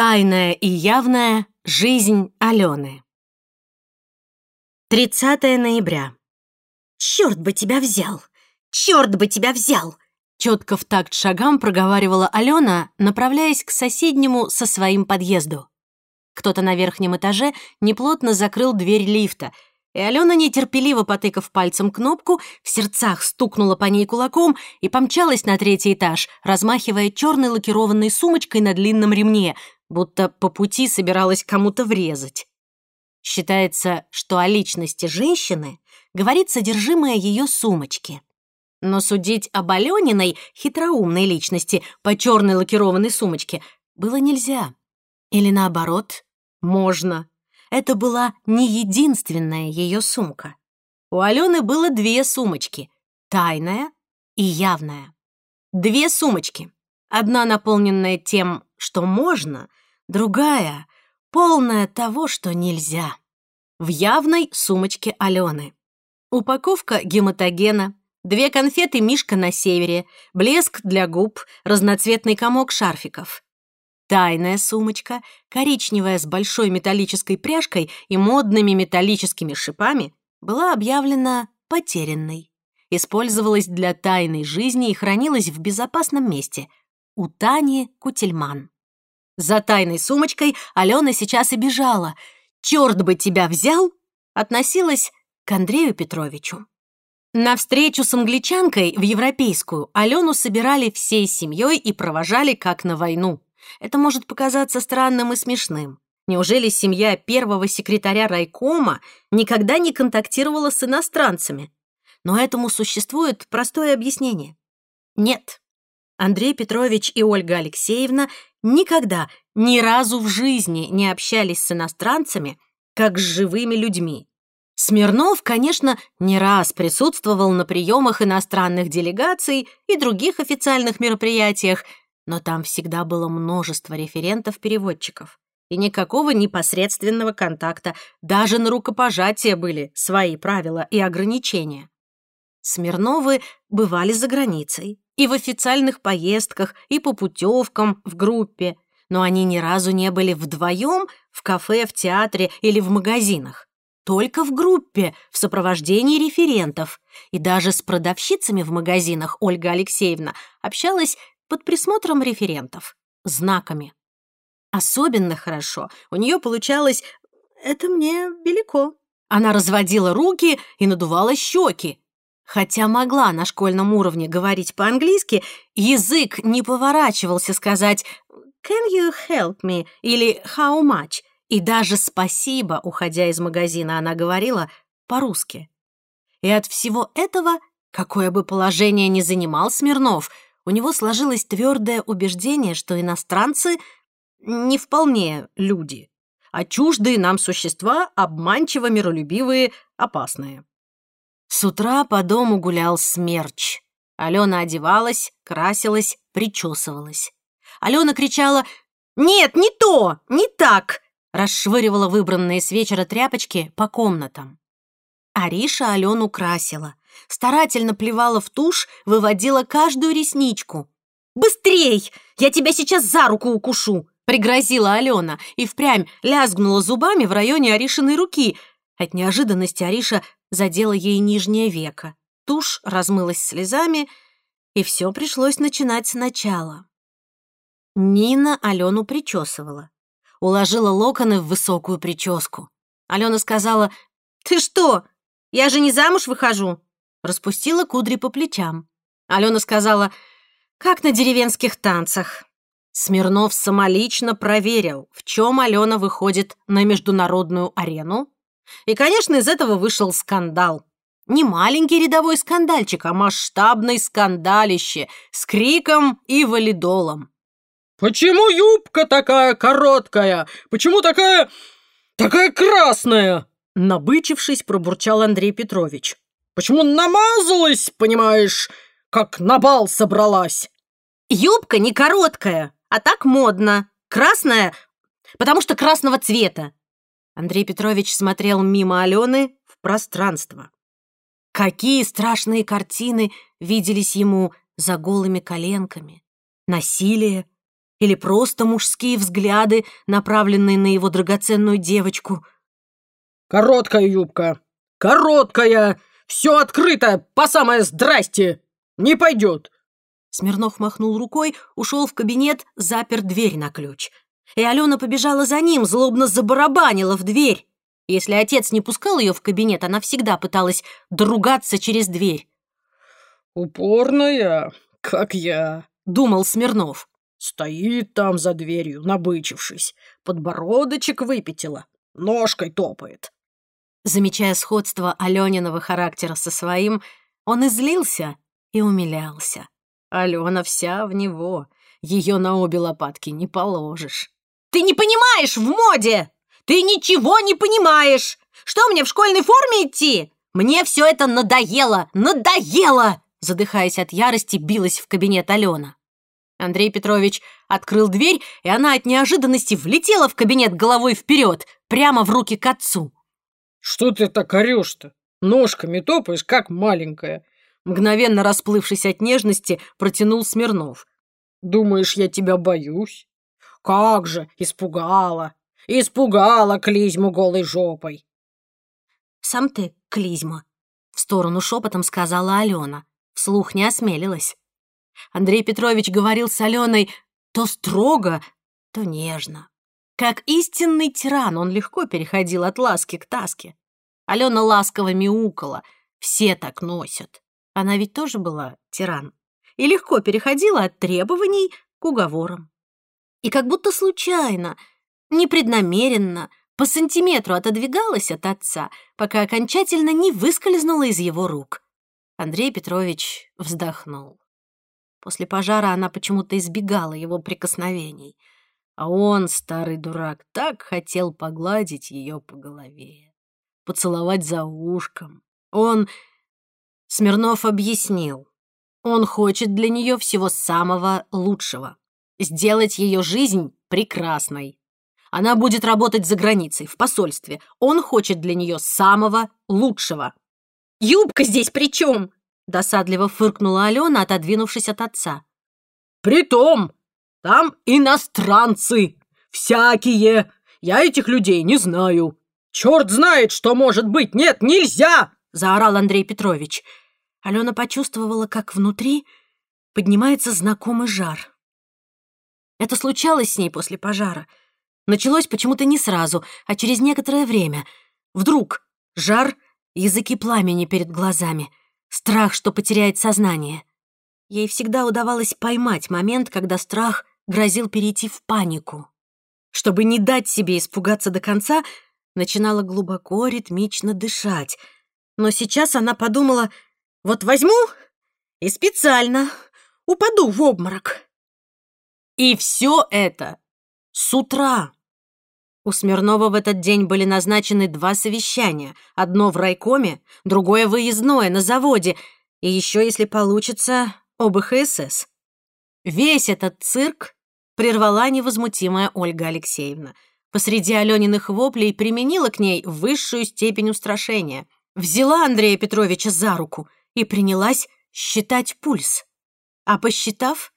Тайная и явная жизнь Алены. 30 ноября. «Черт бы тебя взял! Черт бы тебя взял!» Четко в такт шагам проговаривала Алена, направляясь к соседнему со своим подъезду. Кто-то на верхнем этаже неплотно закрыл дверь лифта, и Алена, нетерпеливо потыкав пальцем кнопку, в сердцах стукнула по ней кулаком и помчалась на третий этаж, размахивая черной лакированной сумочкой на длинном ремне, будто по пути собиралась кому-то врезать. Считается, что о личности женщины говорит содержимое ее сумочки. Но судить об Алёниной хитроумной личности по черной лакированной сумочке было нельзя. Или наоборот, можно. Это была не единственная ее сумка. У Алены было две сумочки — тайная и явная. Две сумочки. Одна наполненная тем, что можно, другая — полная того, что нельзя. В явной сумочке Алены. Упаковка гематогена, две конфеты «Мишка на севере», блеск для губ, разноцветный комок шарфиков. Тайная сумочка, коричневая с большой металлической пряжкой и модными металлическими шипами, была объявлена потерянной. Использовалась для тайной жизни и хранилась в безопасном месте — у Тани Кутельман. За тайной сумочкой Алена сейчас и бежала. «Черт бы тебя взял!» относилась к Андрею Петровичу. На встречу с англичанкой в европейскую Алену собирали всей семьей и провожали как на войну. Это может показаться странным и смешным. Неужели семья первого секретаря райкома никогда не контактировала с иностранцами? Но этому существует простое объяснение. Нет. Андрей Петрович и Ольга Алексеевна никогда, ни разу в жизни не общались с иностранцами, как с живыми людьми. Смирнов, конечно, не раз присутствовал на приемах иностранных делегаций и других официальных мероприятиях, но там всегда было множество референтов-переводчиков. И никакого непосредственного контакта, даже на рукопожатие были свои правила и ограничения. Смирновы бывали за границей, и в официальных поездках, и по путевкам в группе, но они ни разу не были вдвоем в кафе, в театре или в магазинах. Только в группе, в сопровождении референтов. И даже с продавщицами в магазинах Ольга Алексеевна общалась под присмотром референтов, знаками. Особенно хорошо у нее получалось «это мне велико». Она разводила руки и надувала щеки, Хотя могла на школьном уровне говорить по-английски, язык не поворачивался сказать «Can you help me?» или «How much?» И даже «спасибо», уходя из магазина, она говорила по-русски. И от всего этого, какое бы положение ни занимал Смирнов, у него сложилось твердое убеждение, что иностранцы не вполне люди, а чуждые нам существа, обманчиво миролюбивые, опасные. С утра по дому гулял смерч. Алена одевалась, красилась, причесывалась. Алена кричала «Нет, не то! Не так!» расшвыривала выбранные с вечера тряпочки по комнатам. Ариша Алену красила, старательно плевала в тушь, выводила каждую ресничку. «Быстрей! Я тебя сейчас за руку укушу!» пригрозила Алена и впрямь лязгнула зубами в районе Аришиной руки. От неожиданности Ариша задела ей нижнее веко. Тушь размылась слезами, и все пришлось начинать сначала. Нина Алену причесывала. Уложила локоны в высокую прическу. Алена сказала, «Ты что? Я же не замуж выхожу!» Распустила кудри по плечам. Алена сказала, «Как на деревенских танцах». Смирнов самолично проверил, в чем Алена выходит на международную арену, и, конечно, из этого вышел скандал. Не маленький рядовой скандальчик, а масштабный скандалище с криком и валидолом. «Почему юбка такая короткая? Почему такая... такая красная?» Набычившись, пробурчал Андрей Петрович. «Почему намазалась, понимаешь, как на бал собралась?» «Юбка не короткая, а так модно. Красная, потому что красного цвета. Андрей Петрович смотрел мимо Алены в пространство. Какие страшные картины виделись ему за голыми коленками. Насилие, Или просто мужские взгляды, направленные на его драгоценную девочку. «Короткая юбка! Короткая! Все открыто, по самое здрасте! Не пойдет!» Смирнов махнул рукой, ушел в кабинет, запер дверь на ключ. И Алена побежала за ним, злобно забарабанила в дверь. Если отец не пускал ее в кабинет, она всегда пыталась доругаться через дверь. «Упорная, как я», — думал Смирнов. «Стоит там за дверью, набычившись, подбородочек выпятила, ножкой топает». Замечая сходство Алёниного характера со своим, он излился и умилялся. Алена вся в него, ее на обе лопатки не положишь. «Ты не понимаешь в моде! Ты ничего не понимаешь! Что мне в школьной форме идти? Мне все это надоело! Надоело!» Задыхаясь от ярости, билась в кабинет Алена. Андрей Петрович открыл дверь, и она от неожиданности влетела в кабинет головой вперед, прямо в руки к отцу. «Что ты так орешь-то? Ножками топаешь, как маленькая!» Мгновенно расплывшись от нежности, протянул Смирнов. «Думаешь, я тебя боюсь?» «Как же, испугала! Испугала клизму голой жопой!» «Сам ты клизма!» — в сторону шепотом сказала Алена. Вслух не осмелилась. Андрей Петрович говорил с Аленой то строго, то нежно. Как истинный тиран он легко переходил от ласки к таске. Алена ласково мяукала. Все так носят. Она ведь тоже была тиран. И легко переходила от требований к уговорам. И как будто случайно, непреднамеренно, по сантиметру отодвигалась от отца, пока окончательно не выскользнула из его рук. Андрей Петрович вздохнул. После пожара она почему-то избегала его прикосновений, а он, старый дурак, так хотел погладить ее по голове, поцеловать за ушком. Он Смирнов объяснил. Он хочет для нее всего самого лучшего. Сделать ее жизнь прекрасной. Она будет работать за границей, в посольстве. Он хочет для нее самого лучшего. «Юбка здесь при чем?» Досадливо фыркнула Алена, отодвинувшись от отца. «Притом, там иностранцы, всякие. Я этих людей не знаю. Черт знает, что может быть. Нет, нельзя!» — заорал Андрей Петрович. Алена почувствовала, как внутри поднимается знакомый жар. Это случалось с ней после пожара. Началось почему-то не сразу, а через некоторое время. Вдруг жар, языки пламени перед глазами, страх, что потеряет сознание. Ей всегда удавалось поймать момент, когда страх грозил перейти в панику. Чтобы не дать себе испугаться до конца, начинала глубоко, ритмично дышать — но сейчас она подумала, вот возьму и специально упаду в обморок. И все это с утра. У Смирнова в этот день были назначены два совещания. Одно в райкоме, другое выездное на заводе. И еще, если получится, об ХСС. Весь этот цирк прервала невозмутимая Ольга Алексеевна. Посреди Алёниных воплей применила к ней высшую степень устрашения — взяла Андрея Петровича за руку и принялась считать пульс. А посчитав,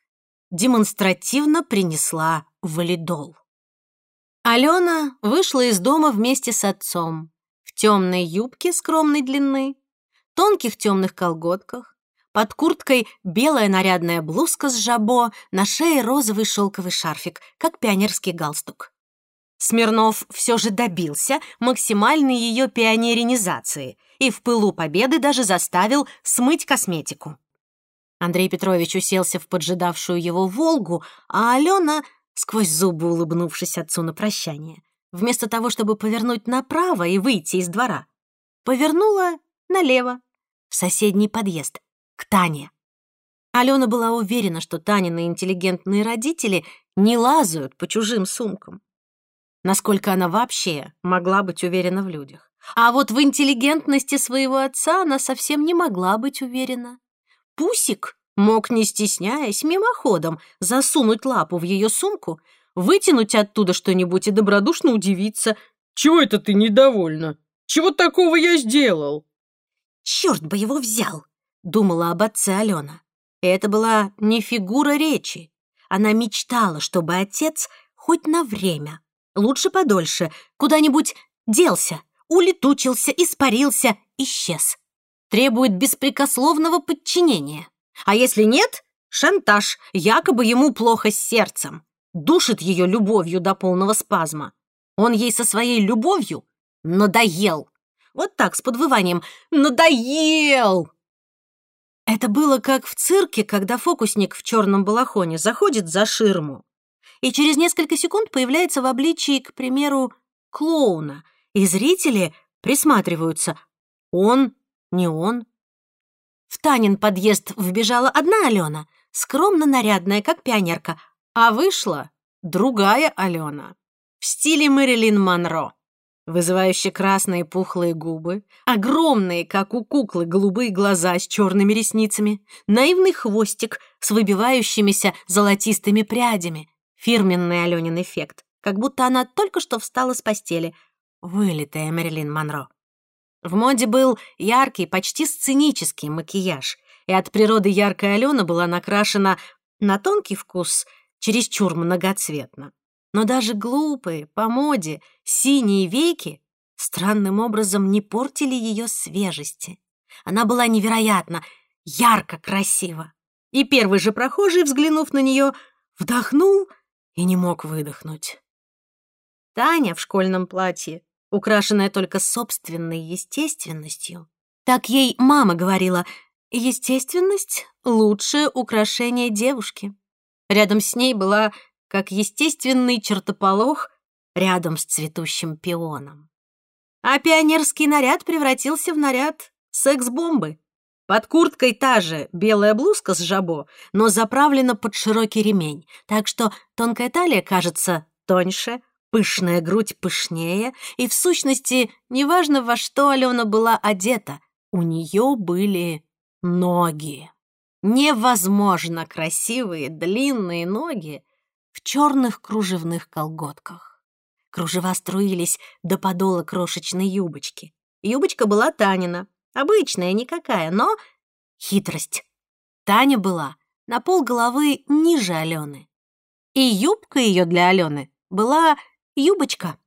демонстративно принесла валидол. Алена вышла из дома вместе с отцом в темной юбке скромной длины, тонких темных колготках, под курткой белая нарядная блузка с жабо, на шее розовый шелковый шарфик, как пионерский галстук. Смирнов все же добился максимальной ее пионеринизации и в пылу победы даже заставил смыть косметику. Андрей Петрович уселся в поджидавшую его «Волгу», а Алена, сквозь зубы улыбнувшись отцу на прощание, вместо того, чтобы повернуть направо и выйти из двора, повернула налево, в соседний подъезд, к Тане. Алена была уверена, что Танины интеллигентные родители не лазают по чужим сумкам насколько она вообще могла быть уверена в людях. А вот в интеллигентности своего отца она совсем не могла быть уверена. Пусик мог, не стесняясь, мимоходом засунуть лапу в ее сумку, вытянуть оттуда что-нибудь и добродушно удивиться. «Чего это ты недовольна? Чего такого я сделал?» «Черт бы его взял!» — думала об отце Алена. Это была не фигура речи, она мечтала, чтобы отец хоть на время, лучше подольше, куда-нибудь делся, улетучился, испарился, исчез. Требует беспрекословного подчинения. А если нет, шантаж, якобы ему плохо с сердцем. Душит ее любовью до полного спазма. Он ей со своей любовью надоел. Вот так, с подвыванием «Надоел!» Это было как в цирке, когда фокусник в черном балахоне заходит за ширму и через несколько секунд появляется в обличии, к примеру, клоуна, и зрители присматриваются. Он, не он. В Танин подъезд вбежала одна Алена, скромно нарядная, как пионерка, а вышла другая Алена в стиле Мэрилин Монро. Вызывающие красные пухлые губы, огромные, как у куклы, голубые глаза с черными ресницами, наивный хвостик с выбивающимися золотистыми прядями, фирменный Аленин эффект, как будто она только что встала с постели, вылитая Мэрилин Монро. В моде был яркий, почти сценический макияж, и от природы яркая Алена была накрашена на тонкий вкус чересчур многоцветно. Но даже глупые, по моде, синие веки странным образом не портили ее свежести. Она была невероятно, ярко красива. И первый же прохожий, взглянув на нее, вдохнул и не мог выдохнуть. Таня в школьном платье, украшенная только собственной естественностью. Так ей мама говорила, естественность — лучшее украшение девушки. Рядом с ней была как естественный чертополох рядом с цветущим пионом. А пионерский наряд превратился в наряд секс-бомбы. Под курткой та же белая блузка с жабо, но заправлена под широкий ремень, так что тонкая талия кажется тоньше, пышная грудь пышнее, и в сущности, неважно во что Алена была одета, у нее были ноги. Невозможно красивые длинные ноги в черных кружевных колготках. Кружева струились до подола крошечной юбочки. Юбочка была Танина, обычная никакая, но хитрость. Таня была на пол головы ниже Алены. И юбка ее для Алены была юбочка.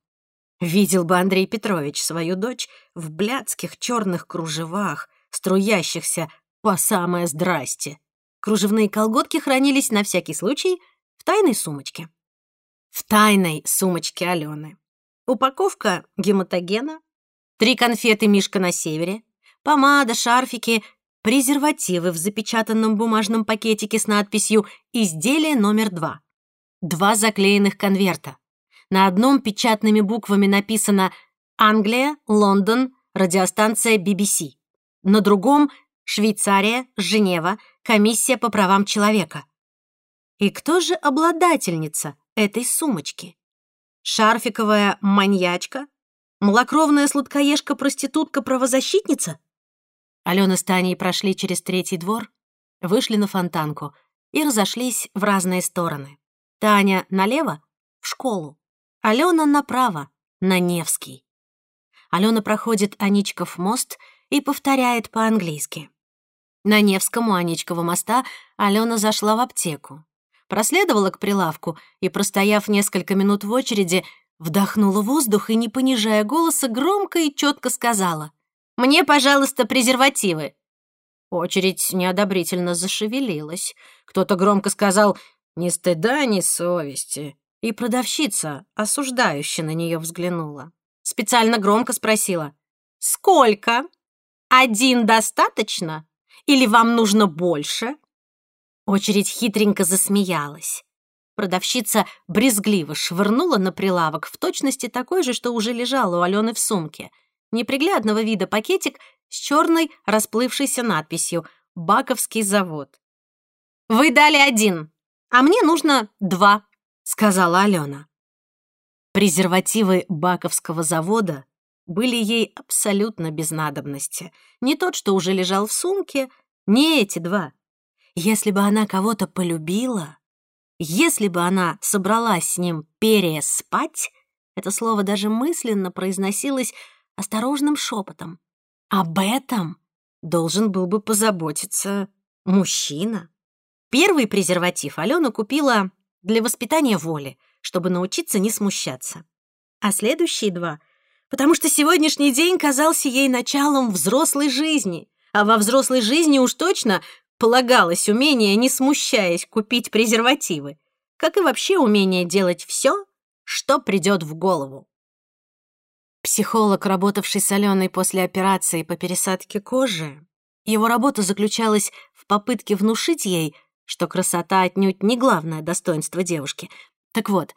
Видел бы Андрей Петрович свою дочь в блядских черных кружевах, струящихся по самое здрасте. Кружевные колготки хранились на всякий случай — в тайной сумочке. В тайной сумочке Алены. Упаковка гематогена, три конфеты «Мишка на севере», помада, шарфики, презервативы в запечатанном бумажном пакетике с надписью «Изделие номер два». Два заклеенных конверта. На одном печатными буквами написано «Англия, Лондон, радиостанция BBC». На другом «Швейцария, Женева, комиссия по правам человека». И кто же обладательница этой сумочки? Шарфиковая маньячка? Малокровная сладкоежка-проститутка-правозащитница? Алена с Таней прошли через третий двор, вышли на фонтанку и разошлись в разные стороны. Таня налево — в школу, Алена направо, на Невский. Алена проходит Аничков мост и повторяет по-английски. На Невском у Аничкова моста Алена зашла в аптеку проследовала к прилавку и, простояв несколько минут в очереди, вдохнула воздух и, не понижая голоса, громко и четко сказала «Мне, пожалуйста, презервативы». Очередь неодобрительно зашевелилась. Кто-то громко сказал «Ни стыда, ни совести». И продавщица, осуждающе на нее взглянула. Специально громко спросила «Сколько? Один достаточно? Или вам нужно больше?» Очередь хитренько засмеялась. Продавщица брезгливо швырнула на прилавок в точности такой же, что уже лежал у Алены в сумке. Неприглядного вида пакетик с черной расплывшейся надписью «Баковский завод». «Вы дали один, а мне нужно два», — сказала Алена. Презервативы Баковского завода были ей абсолютно без надобности. Не тот, что уже лежал в сумке, не эти два. Если бы она кого-то полюбила, если бы она собралась с ним переспать, это слово даже мысленно произносилось осторожным шепотом. Об этом должен был бы позаботиться мужчина. Первый презерватив Алена купила для воспитания воли, чтобы научиться не смущаться. А следующие два — потому что сегодняшний день казался ей началом взрослой жизни, а во взрослой жизни уж точно полагалось умение, не смущаясь, купить презервативы, как и вообще умение делать все, что придет в голову. Психолог, работавший с Аленой после операции по пересадке кожи, его работа заключалась в попытке внушить ей, что красота отнюдь не главное достоинство девушки. Так вот,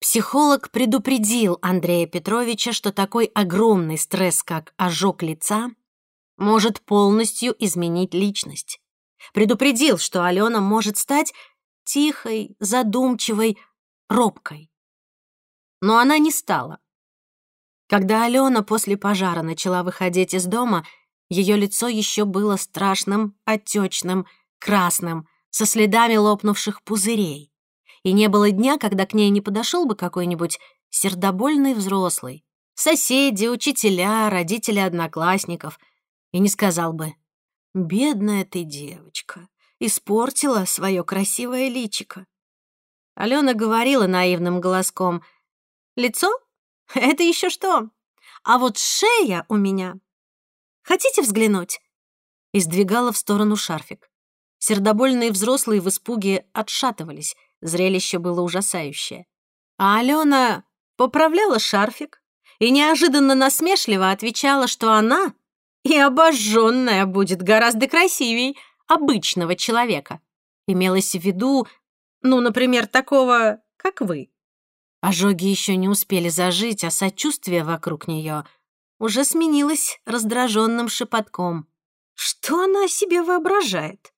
психолог предупредил Андрея Петровича, что такой огромный стресс, как ожог лица, может полностью изменить личность. Предупредил, что Алена может стать тихой, задумчивой, робкой. Но она не стала. Когда Алена после пожара начала выходить из дома, ее лицо еще было страшным, отечным, красным, со следами лопнувших пузырей. И не было дня, когда к ней не подошел бы какой-нибудь сердобольный взрослый, соседи, учителя, родители одноклассников, и не сказал бы «Бедная ты девочка, испортила свое красивое личико». Алена говорила наивным голоском «Лицо? Это еще что? А вот шея у меня Хотите взглянуть?» И сдвигала в сторону шарфик. Сердобольные взрослые в испуге отшатывались. Зрелище было ужасающее. А Алена поправляла шарфик и неожиданно насмешливо отвечала, что она и обожженная будет гораздо красивей обычного человека. Имелось в виду, ну, например, такого, как вы. Ожоги еще не успели зажить, а сочувствие вокруг нее уже сменилась раздраженным шепотком. Что она о себе воображает?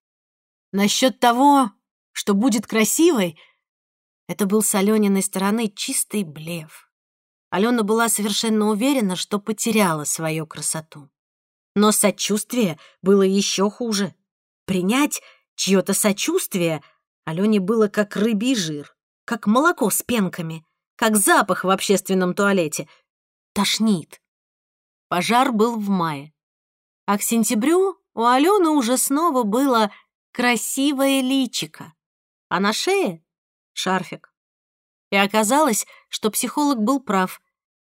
Насчет того, что будет красивой, это был с Алёниной стороны чистый блеф. Алена была совершенно уверена, что потеряла свою красоту. Но сочувствие было еще хуже. Принять чье-то сочувствие Алене было как рыбий жир, как молоко с пенками, как запах в общественном туалете. Тошнит. Пожар был в мае. А к сентябрю у Алены уже снова было красивое личико, а на шее — шарфик. И оказалось, что психолог был прав.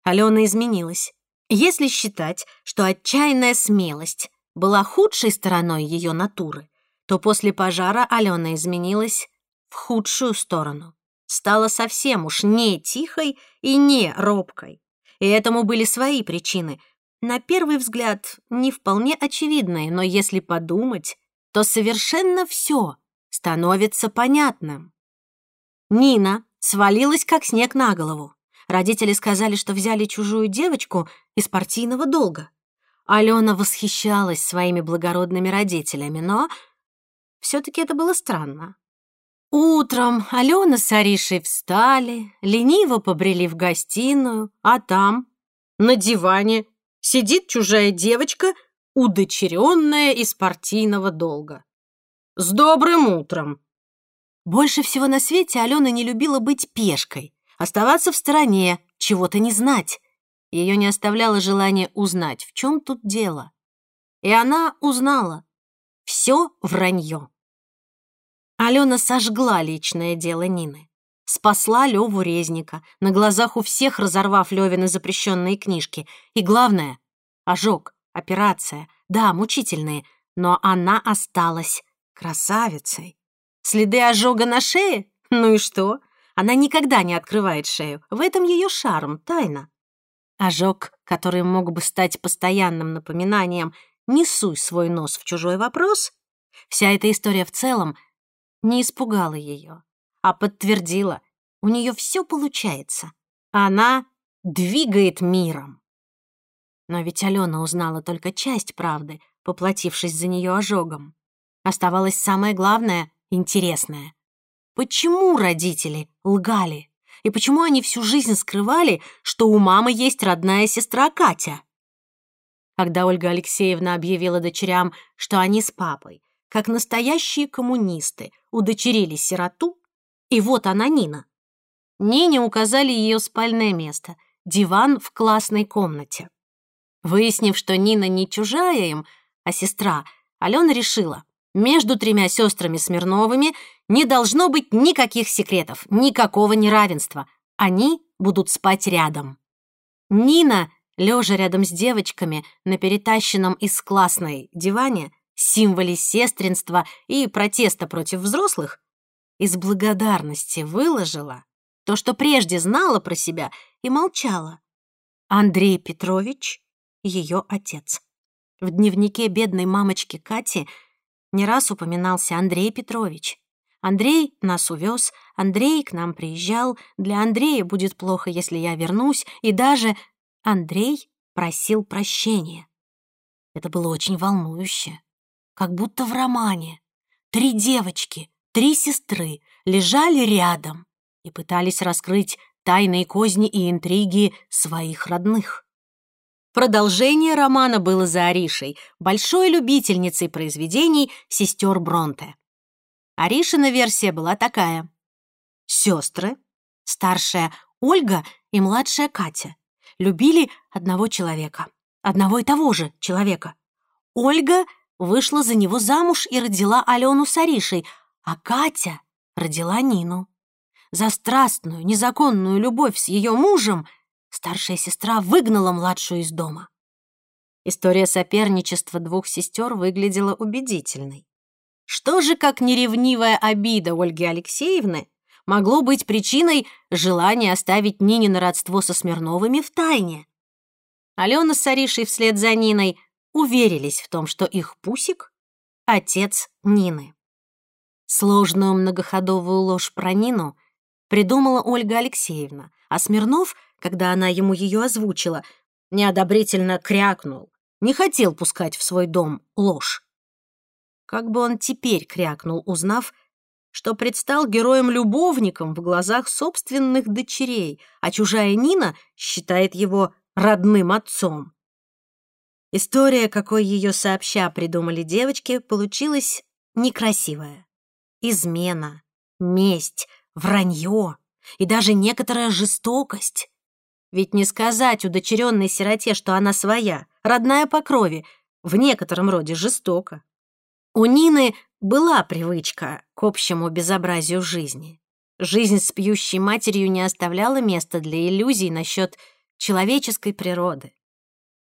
Алена изменилась. Если считать, что отчаянная смелость была худшей стороной ее натуры, то после пожара Алена изменилась в худшую сторону. Стала совсем уж не тихой и не робкой. И этому были свои причины — на первый взгляд, не вполне очевидные, но если подумать, то совершенно все становится понятным. Нина свалилась как снег на голову. Родители сказали, что взяли чужую девочку из партийного долга. Алена восхищалась своими благородными родителями, но все-таки это было странно. Утром Алена с Аришей встали, лениво побрели в гостиную, а там, на диване, сидит чужая девочка, удочеренная из партийного долга. «С добрым утром!» Больше всего на свете Алена не любила быть пешкой, оставаться в стороне, чего-то не знать. Ее не оставляло желание узнать, в чем тут дело. И она узнала. Все вранье. Алена сожгла личное дело Нины. Спасла Леву Резника, на глазах у всех разорвав Левины запрещенные книжки. И главное — ожог, операция. Да, мучительные, но она осталась красавицей. Следы ожога на шее? Ну и что? Она никогда не открывает шею. В этом ее шарм, тайна. Ожог, который мог бы стать постоянным напоминанием «не суй свой нос в чужой вопрос», вся эта история в целом не испугала ее а подтвердила, у нее все получается. Она двигает миром. Но ведь Алена узнала только часть правды, поплатившись за нее ожогом. Оставалось самое главное, интересное. Почему родители лгали? И почему они всю жизнь скрывали, что у мамы есть родная сестра Катя? Когда Ольга Алексеевна объявила дочерям, что они с папой, как настоящие коммунисты, удочерили сироту, и вот она, Нина. Нине указали ее спальное место — диван в классной комнате. Выяснив, что Нина не чужая им, а сестра, Алена решила, Между тремя сестрами Смирновыми не должно быть никаких секретов, никакого неравенства. Они будут спать рядом. Нина, лежа рядом с девочками на перетащенном из классной диване, символе сестринства и протеста против взрослых, из благодарности выложила то, что прежде знала про себя и молчала. Андрей Петрович — ее отец. В дневнике бедной мамочки Кати не раз упоминался Андрей Петрович. Андрей нас увез, Андрей к нам приезжал, для Андрея будет плохо, если я вернусь, и даже Андрей просил прощения. Это было очень волнующе, как будто в романе. Три девочки, три сестры лежали рядом и пытались раскрыть тайные козни и интриги своих родных. Продолжение романа было за Аришей, большой любительницей произведений сестер Бронте. Аришина версия была такая. Сестры, старшая Ольга и младшая Катя, любили одного человека, одного и того же человека. Ольга вышла за него замуж и родила Алену с Аришей, а Катя родила Нину. За страстную, незаконную любовь с ее мужем старшая сестра выгнала младшую из дома. История соперничества двух сестер выглядела убедительной. Что же, как неревнивая обида Ольги Алексеевны, могло быть причиной желания оставить Нинина родство со Смирновыми в тайне? Алена с Аришей вслед за Ниной уверились в том, что их Пусик — отец Нины. Сложную многоходовую ложь про Нину придумала Ольга Алексеевна, а Смирнов, когда она ему ее озвучила, неодобрительно крякнул, не хотел пускать в свой дом ложь. Как бы он теперь крякнул, узнав, что предстал героем-любовником в глазах собственных дочерей, а чужая Нина считает его родным отцом. История, какой ее сообща придумали девочки, получилась некрасивая. Измена, месть, вранье и даже некоторая жестокость. Ведь не сказать удочеренной сироте, что она своя, родная по крови, в некотором роде жестоко. У Нины была привычка к общему безобразию жизни. Жизнь с пьющей матерью не оставляла места для иллюзий насчет человеческой природы.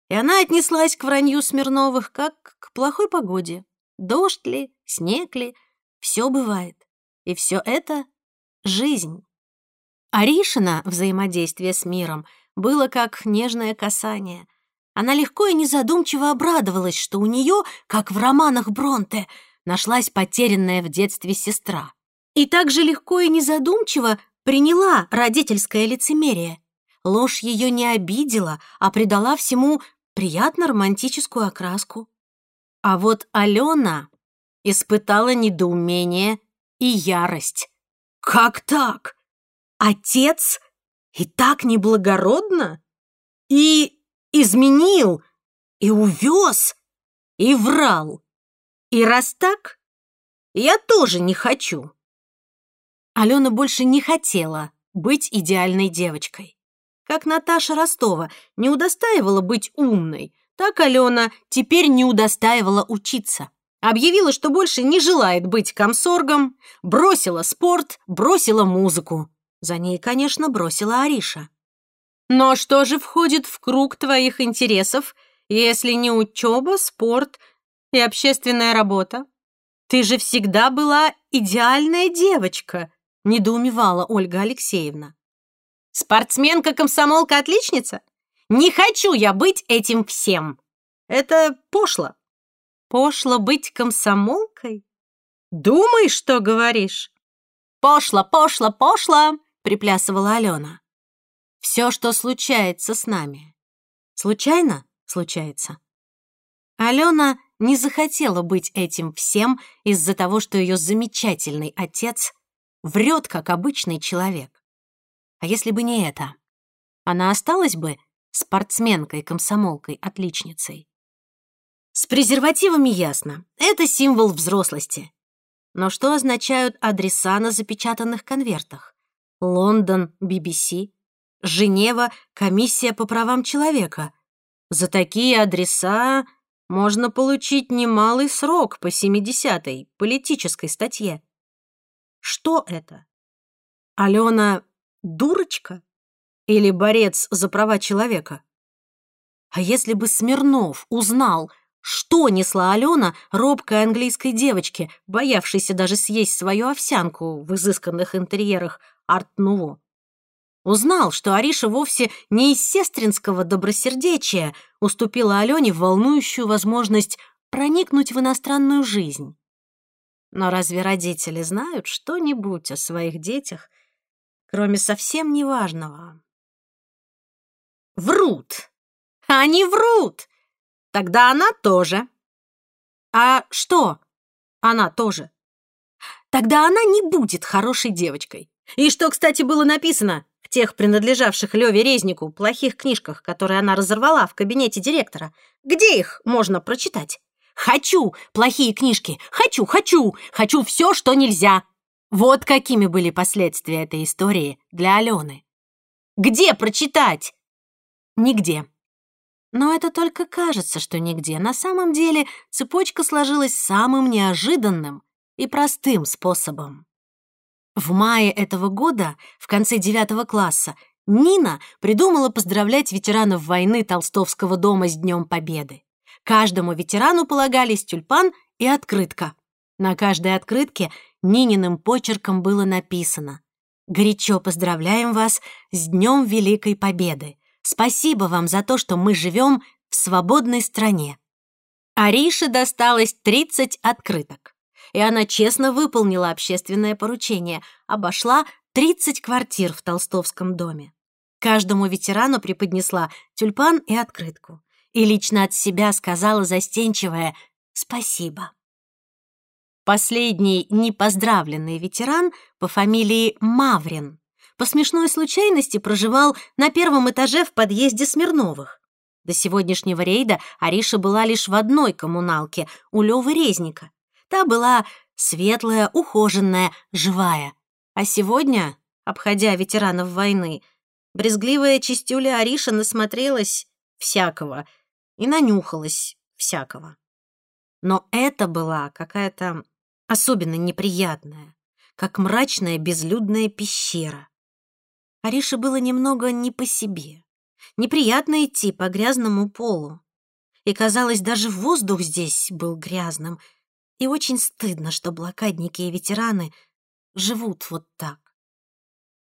И она отнеслась к вранью Смирновых как к плохой погоде. Дождь ли, снег ли, все бывает. И все это жизнь. Аришина взаимодействие с миром было как нежное касание. Она легко и незадумчиво обрадовалась, что у нее, как в романах Бронте, нашлась потерянная в детстве сестра. И также легко и незадумчиво приняла родительское лицемерие. Ложь ее не обидела, а придала всему приятно романтическую окраску. А вот Алена испытала недоумение и ярость. Как так? Отец и так неблагородно? И изменил, и увез, и врал. И раз так, я тоже не хочу. Алена больше не хотела быть идеальной девочкой. Как Наташа Ростова не удостаивала быть умной, так Алена теперь не удостаивала учиться. Объявила, что больше не желает быть комсоргом, бросила спорт, бросила музыку. За ней, конечно, бросила Ариша. Но что же входит в круг твоих интересов, если не учеба, спорт и общественная работа? Ты же всегда была идеальная девочка, недоумевала Ольга Алексеевна. Спортсменка-комсомолка-отличница? Не хочу я быть этим всем. Это пошло. Пошло быть комсомолкой? Думай, что говоришь. Пошло, пошло, пошло, приплясывала Алена. Все, что случается с нами, случайно случается. Алена не захотела быть этим всем из-за того, что ее замечательный отец врет, как обычный человек. А если бы не это, она осталась бы спортсменкой, комсомолкой, отличницей. С презервативами ясно. Это символ взрослости. Но что означают адреса на запечатанных конвертах? Лондон, BBC, Женева, Комиссия по правам человека. За такие адреса можно получить немалый срок по 70-й политической статье. Что это? Алена дурочка или борец за права человека? А если бы Смирнов узнал, что несла Алена робкой английской девочке, боявшейся даже съесть свою овсянку в изысканных интерьерах арт-нуво? Узнал, что Ариша вовсе не из сестринского добросердечия уступила Алене волнующую возможность проникнуть в иностранную жизнь. Но разве родители знают что-нибудь о своих детях, кроме совсем неважного? Врут! Они врут! Тогда она тоже. А что? Она тоже. Тогда она не будет хорошей девочкой. И что, кстати, было написано в тех принадлежавших Леве Резнику плохих книжках, которые она разорвала в кабинете директора? Где их можно прочитать? Хочу плохие книжки. Хочу, хочу, хочу все, что нельзя. Вот какими были последствия этой истории для Алены. Где прочитать? Нигде. Но это только кажется, что нигде. На самом деле цепочка сложилась самым неожиданным и простым способом. В мае этого года, в конце девятого класса, Нина придумала поздравлять ветеранов войны Толстовского дома с Днем Победы. Каждому ветерану полагались тюльпан и открытка. На каждой открытке Нининым почерком было написано «Горячо поздравляем вас с Днем Великой Победы. Спасибо вам за то, что мы живем в свободной стране». Арише досталось 30 открыток, и она честно выполнила общественное поручение, обошла 30 квартир в Толстовском доме. Каждому ветерану преподнесла тюльпан и открытку, и лично от себя сказала застенчивое «спасибо». Последний непоздравленный ветеран по фамилии Маврин по смешной случайности проживал на первом этаже в подъезде Смирновых. До сегодняшнего рейда Ариша была лишь в одной коммуналке, у Лёвы Резника. Та была светлая, ухоженная, живая. А сегодня, обходя ветеранов войны, брезгливая чистюля Ариша насмотрелась всякого и нанюхалась всякого. Но это была какая-то особенно неприятная, как мрачная безлюдная пещера. Арише было немного не по себе. Неприятно идти по грязному полу. И, казалось, даже воздух здесь был грязным. И очень стыдно, что блокадники и ветераны живут вот так.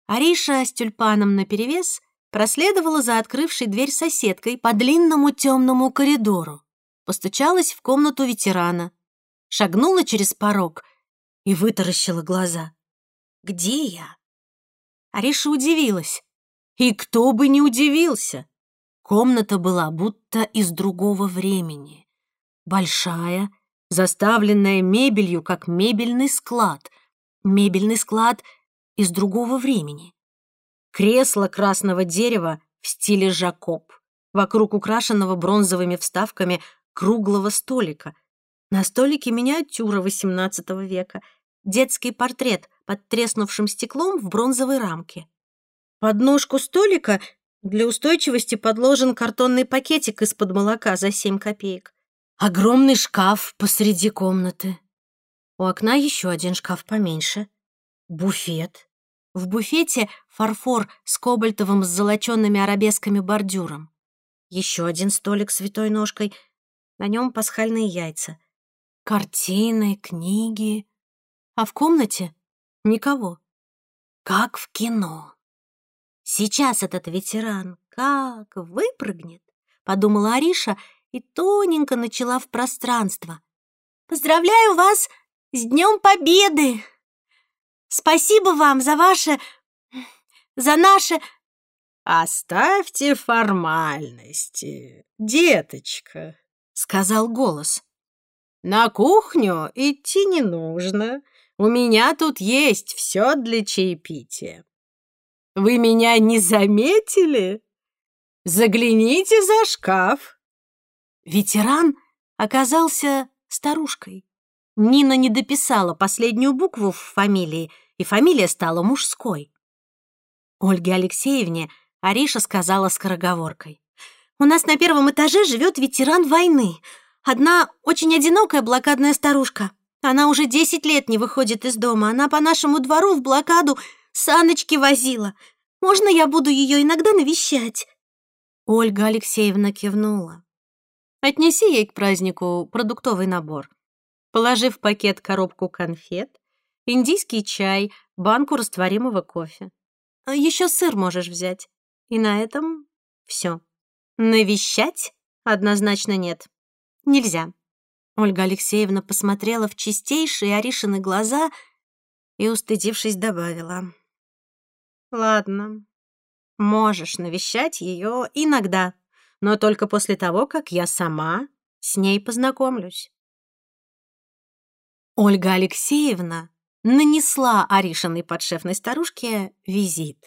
Ариша с тюльпаном наперевес проследовала за открывшей дверь соседкой по длинному темному коридору, постучалась в комнату ветерана, шагнула через порог и вытаращила глаза. «Где я?» Ариша удивилась. И кто бы не удивился. Комната была будто из другого времени. Большая, заставленная мебелью, как мебельный склад. Мебельный склад из другого времени. Кресло красного дерева в стиле Жакоб, вокруг украшенного бронзовыми вставками круглого столика. На столике миниатюра XVIII века — детский портрет под треснувшим стеклом в бронзовой рамке. Под ножку столика для устойчивости подложен картонный пакетик из-под молока за 7 копеек. Огромный шкаф посреди комнаты. У окна еще один шкаф поменьше. Буфет. В буфете фарфор с кобальтовым с золоченными арабесками бордюром. Еще один столик с витой ножкой. На нем пасхальные яйца. Картины, книги, а в комнате никого. Как в кино. Сейчас этот ветеран как выпрыгнет, подумала Ариша и тоненько начала в пространство. Поздравляю вас с Днем Победы! Спасибо вам за ваше... за наше... «Оставьте формальности, деточка», — сказал голос. «На кухню идти не нужно. У меня тут есть все для чаепития. Вы меня не заметили? Загляните за шкаф. Ветеран оказался старушкой. Нина не дописала последнюю букву в фамилии, и фамилия стала мужской. Ольге Алексеевне Ариша сказала скороговоркой. «У нас на первом этаже живет ветеран войны. Одна очень одинокая блокадная старушка. Она уже десять лет не выходит из дома. Она по нашему двору в блокаду саночки возила. Можно я буду ее иногда навещать?» Ольга Алексеевна кивнула. «Отнеси ей к празднику продуктовый набор. Положи в пакет коробку конфет, индийский чай, банку растворимого кофе. А Еще сыр можешь взять. И на этом все. Навещать однозначно нет. Нельзя. Ольга Алексеевна посмотрела в чистейшие Аришины глаза и, устыдившись, добавила. «Ладно, можешь навещать ее иногда, но только после того, как я сама с ней познакомлюсь». Ольга Алексеевна нанесла Аришиной подшефной старушке визит.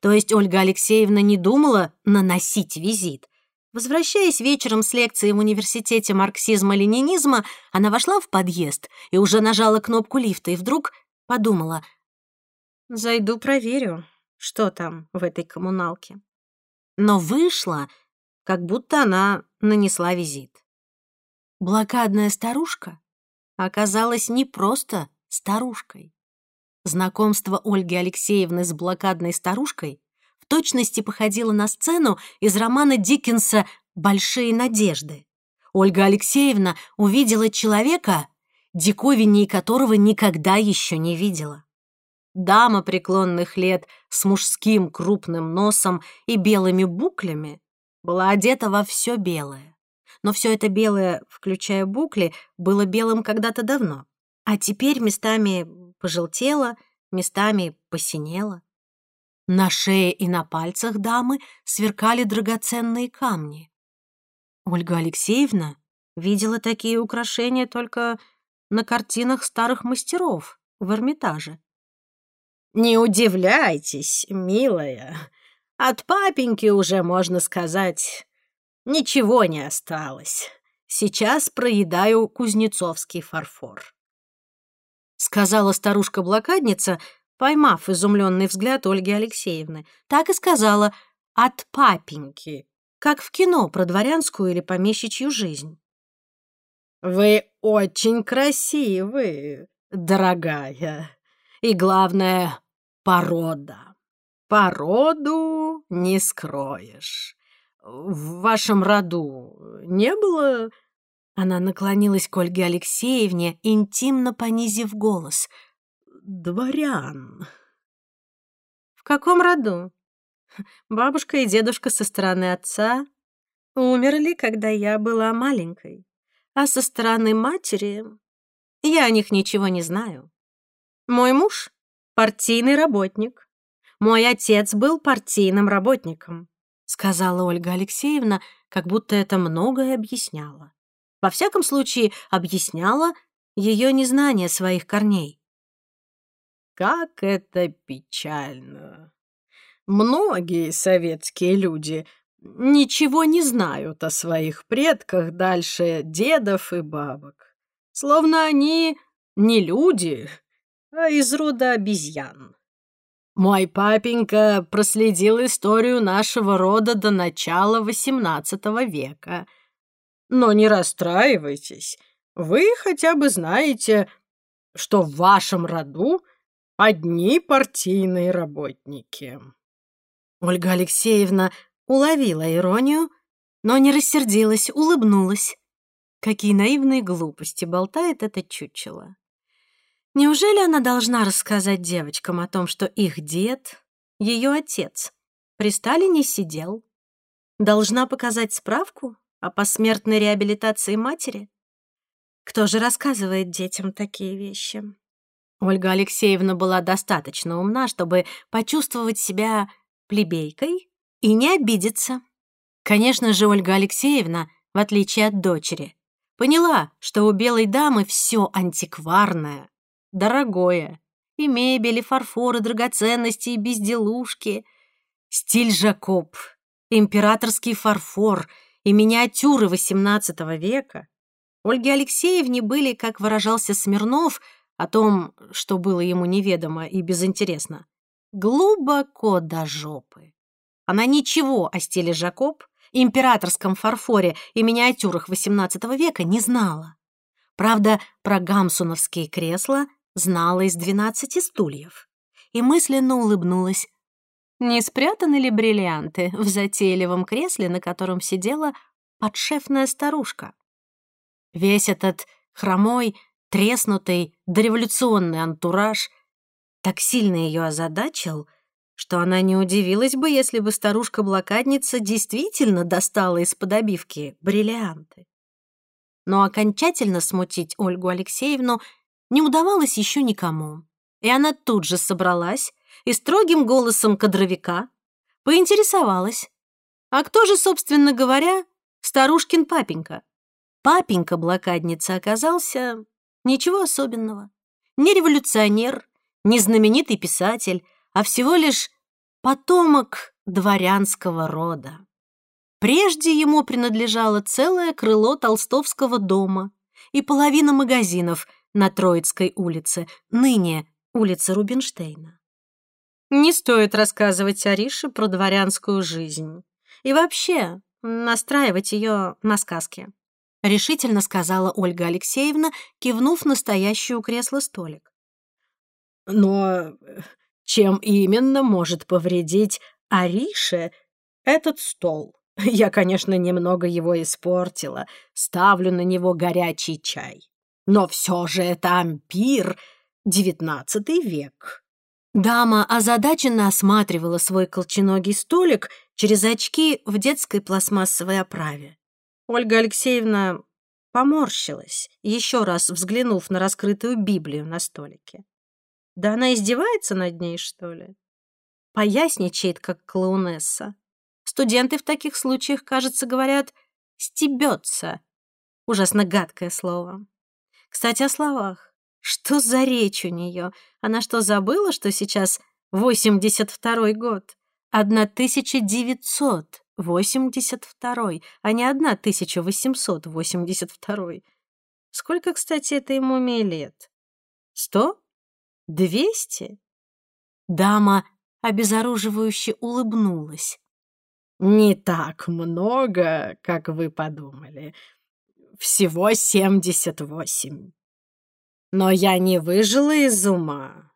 То есть Ольга Алексеевна не думала наносить визит. Возвращаясь вечером с лекции в университете марксизма-ленинизма, она вошла в подъезд и уже нажала кнопку лифта, и вдруг подумала, «Зайду проверю, что там в этой коммуналке». Но вышла, как будто она нанесла визит. Блокадная старушка оказалась не просто старушкой. Знакомство Ольги Алексеевны с блокадной старушкой в точности походило на сцену из романа Диккенса «Большие надежды». Ольга Алексеевна увидела человека, диковинней которого никогда еще не видела. Дама преклонных лет с мужским крупным носом и белыми буклями была одета во все белое. Но все это белое, включая букли, было белым когда-то давно, а теперь местами пожелтела, местами посинела. На шее и на пальцах дамы сверкали драгоценные камни. Ольга Алексеевна видела такие украшения только на картинах старых мастеров в Эрмитаже. «Не удивляйтесь, милая, от папеньки уже, можно сказать, ничего не осталось. Сейчас проедаю кузнецовский фарфор» сказала старушка-блокадница, поймав изумленный взгляд Ольги Алексеевны. Так и сказала «от папеньки», как в кино про дворянскую или помещичью жизнь. «Вы очень красивы, дорогая, и, главное, порода. Породу не скроешь. В вашем роду не было она наклонилась к Ольге Алексеевне, интимно понизив голос. «Дворян». «В каком роду? Бабушка и дедушка со стороны отца умерли, когда я была маленькой, а со стороны матери я о них ничего не знаю. Мой муж — партийный работник. Мой отец был партийным работником», — сказала Ольга Алексеевна, как будто это многое объясняло. Во всяком случае, объясняла ее незнание своих корней. «Как это печально! Многие советские люди ничего не знают о своих предках дальше дедов и бабок, словно они не люди, а из рода обезьян. Мой папенька проследил историю нашего рода до начала XVIII века — но не расстраивайтесь, вы хотя бы знаете, что в вашем роду одни партийные работники». Ольга Алексеевна уловила иронию, но не рассердилась, улыбнулась. Какие наивные глупости болтает это чучело. Неужели она должна рассказать девочкам о том, что их дед, ее отец, при Сталине сидел? Должна показать справку? О посмертной реабилитации матери? Кто же рассказывает детям такие вещи? Ольга Алексеевна была достаточно умна, чтобы почувствовать себя плебейкой и не обидеться. Конечно же, Ольга Алексеевна, в отличие от дочери, поняла, что у белой дамы все антикварное, дорогое, и мебель, и фарфор, и драгоценности, и безделушки. Стиль Жакоб, императорский фарфор — и миниатюры XVIII века Ольге Алексеевне были, как выражался Смирнов, о том, что было ему неведомо и безинтересно, глубоко до жопы. Она ничего о стиле Жакоб императорском фарфоре и миниатюрах XVIII века не знала. Правда, про гамсуновские кресла знала из двенадцати стульев. И мысленно улыбнулась. Не спрятаны ли бриллианты в затейливом кресле, на котором сидела подшефная старушка? Весь этот хромой, треснутый, дореволюционный антураж так сильно ее озадачил — что она не удивилась бы, если бы старушка-блокадница действительно достала из-под обивки бриллианты. Но окончательно смутить Ольгу Алексеевну не удавалось еще никому. И она тут же собралась и строгим голосом кадровика поинтересовалась. А кто же, собственно говоря, старушкин папенька? Папенька-блокадница оказался ничего особенного. Не революционер, не знаменитый писатель, а всего лишь потомок дворянского рода. Прежде ему принадлежало целое крыло толстовского дома и половина магазинов на Троицкой улице, ныне улица Рубинштейна. Не стоит рассказывать Арише про дворянскую жизнь и вообще настраивать ее на сказки, решительно сказала Ольга Алексеевна, кивнув настоящую у кресла столик. Но чем именно может повредить Арише этот стол. Я, конечно, немного его испортила, ставлю на него горячий чай. Но все же это ампир, девятнадцатый век. Дама озадаченно осматривала свой колченогий столик через очки в детской пластмассовой оправе. Ольга Алексеевна поморщилась, еще раз взглянув на раскрытую Библию на столике. Да она издевается над ней, что ли? Поясничает, как клоунесса. Студенты в таких случаях, кажется, говорят «стебется». Ужасно гадкое слово. Кстати, о словах. Что за речь у нее? Она что, забыла, что сейчас 82-й год? 1982, а не 1882. Сколько, кстати, этой мумии лет? Сто? Двести? Дама обезоруживающе улыбнулась. «Не так много, как вы подумали. Всего семьдесят восемь. Но я не выжила из ума.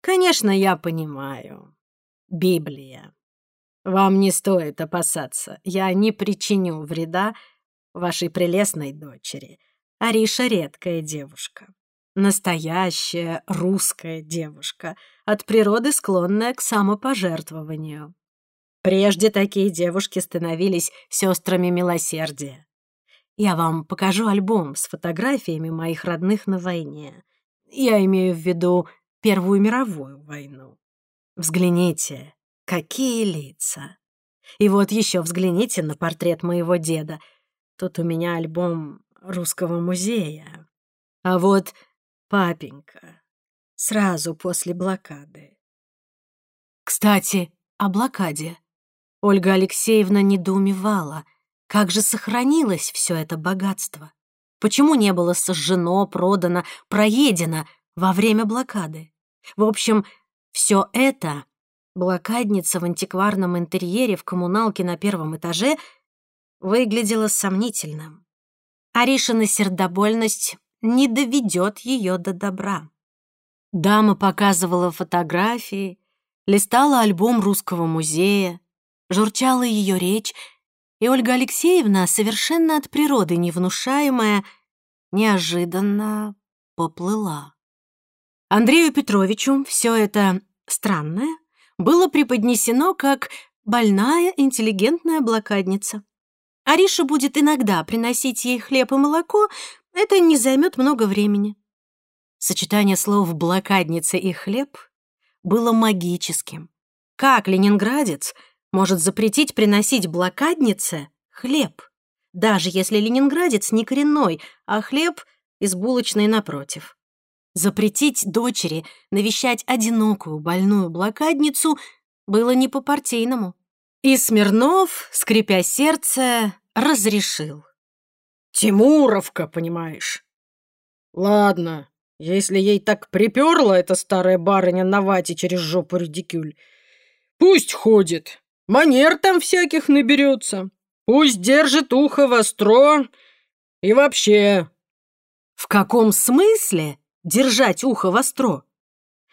Конечно, я понимаю. Библия. Вам не стоит опасаться. Я не причиню вреда вашей прелестной дочери. Ариша редкая девушка. Настоящая русская девушка, от природы склонная к самопожертвованию. Прежде такие девушки становились сестрами милосердия. Я вам покажу альбом с фотографиями моих родных на войне. Я имею в виду Первую мировую войну. Взгляните, какие лица. И вот еще взгляните на портрет моего деда. Тут у меня альбом Русского музея. А вот Папенька. Сразу после блокады. Кстати, о блокаде. Ольга Алексеевна недоумевала, как же сохранилось все это богатство. Почему не было сожжено, продано, проедено во время блокады? В общем, все это блокадница в антикварном интерьере в коммуналке на первом этаже выглядела сомнительным. Аришина сердобольность не доведет ее до добра. Дама показывала фотографии, листала альбом Русского музея, журчала ее речь, и Ольга Алексеевна, совершенно от природы невнушаемая, неожиданно поплыла. Андрею Петровичу все это странное было преподнесено как больная интеллигентная блокадница. Ариша будет иногда приносить ей хлеб и молоко, это не займет много времени. Сочетание слов «блокадница» и «хлеб» было магическим. Как ленинградец может запретить приносить блокаднице хлеб, даже если ленинградец не коренной, а хлеб из булочной напротив? Запретить дочери навещать одинокую больную блокадницу было не по-партийному. И Смирнов, скрипя сердце, разрешил. Тимуровка, понимаешь? Ладно, если ей так приперла эта старая барыня на вате через жопу редикюль, пусть ходит. Манер там всяких наберется. Пусть держит ухо востро и вообще...» «В каком смысле держать ухо востро?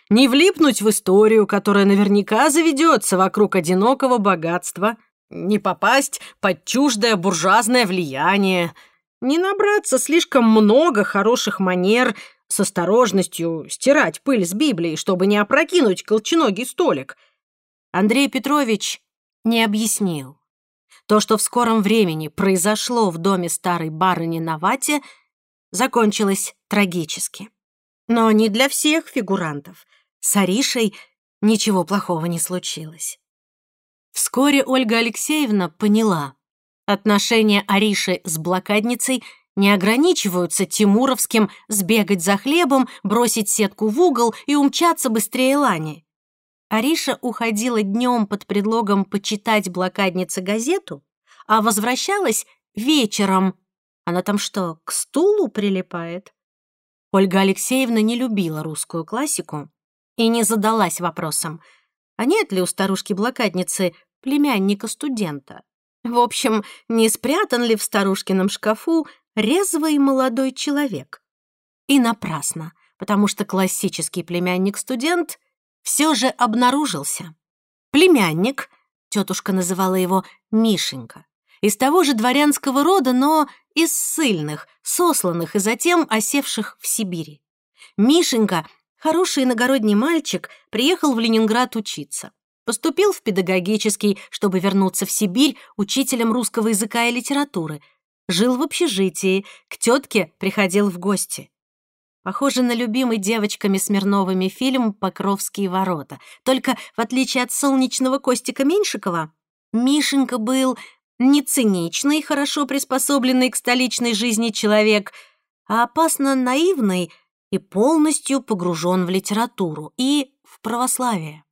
Не влипнуть в историю, которая наверняка заведется вокруг одинокого богатства, не попасть под чуждое буржуазное влияние, не набраться слишком много хороших манер с осторожностью стирать пыль с Библии, чтобы не опрокинуть колченогий столик. Андрей Петрович не объяснил. То, что в скором времени произошло в доме старой барыни на вате, закончилось трагически. Но не для всех фигурантов. С Аришей ничего плохого не случилось. Вскоре Ольга Алексеевна поняла, отношения Ариши с блокадницей не ограничиваются Тимуровским сбегать за хлебом, бросить сетку в угол и умчаться быстрее Лани. Ариша уходила днем под предлогом почитать блокаднице газету, а возвращалась вечером. Она там что, к стулу прилипает? Ольга Алексеевна не любила русскую классику и не задалась вопросом, а нет ли у старушки-блокадницы племянника-студента? В общем, не спрятан ли в старушкином шкафу резвый молодой человек? И напрасно, потому что классический племянник-студент все же обнаружился. Племянник, тетушка называла его Мишенька, из того же дворянского рода, но из ссыльных, сосланных и затем осевших в Сибири. Мишенька, хороший иногородний мальчик, приехал в Ленинград учиться. Поступил в педагогический, чтобы вернуться в Сибирь учителем русского языка и литературы. Жил в общежитии, к тетке приходил в гости. Похоже на любимый девочками Смирновыми фильм «Покровские ворота». Только, в отличие от солнечного Костика Меньшикова, Мишенька был не циничный, хорошо приспособленный к столичной жизни человек, а опасно наивный и полностью погружен в литературу и в православие.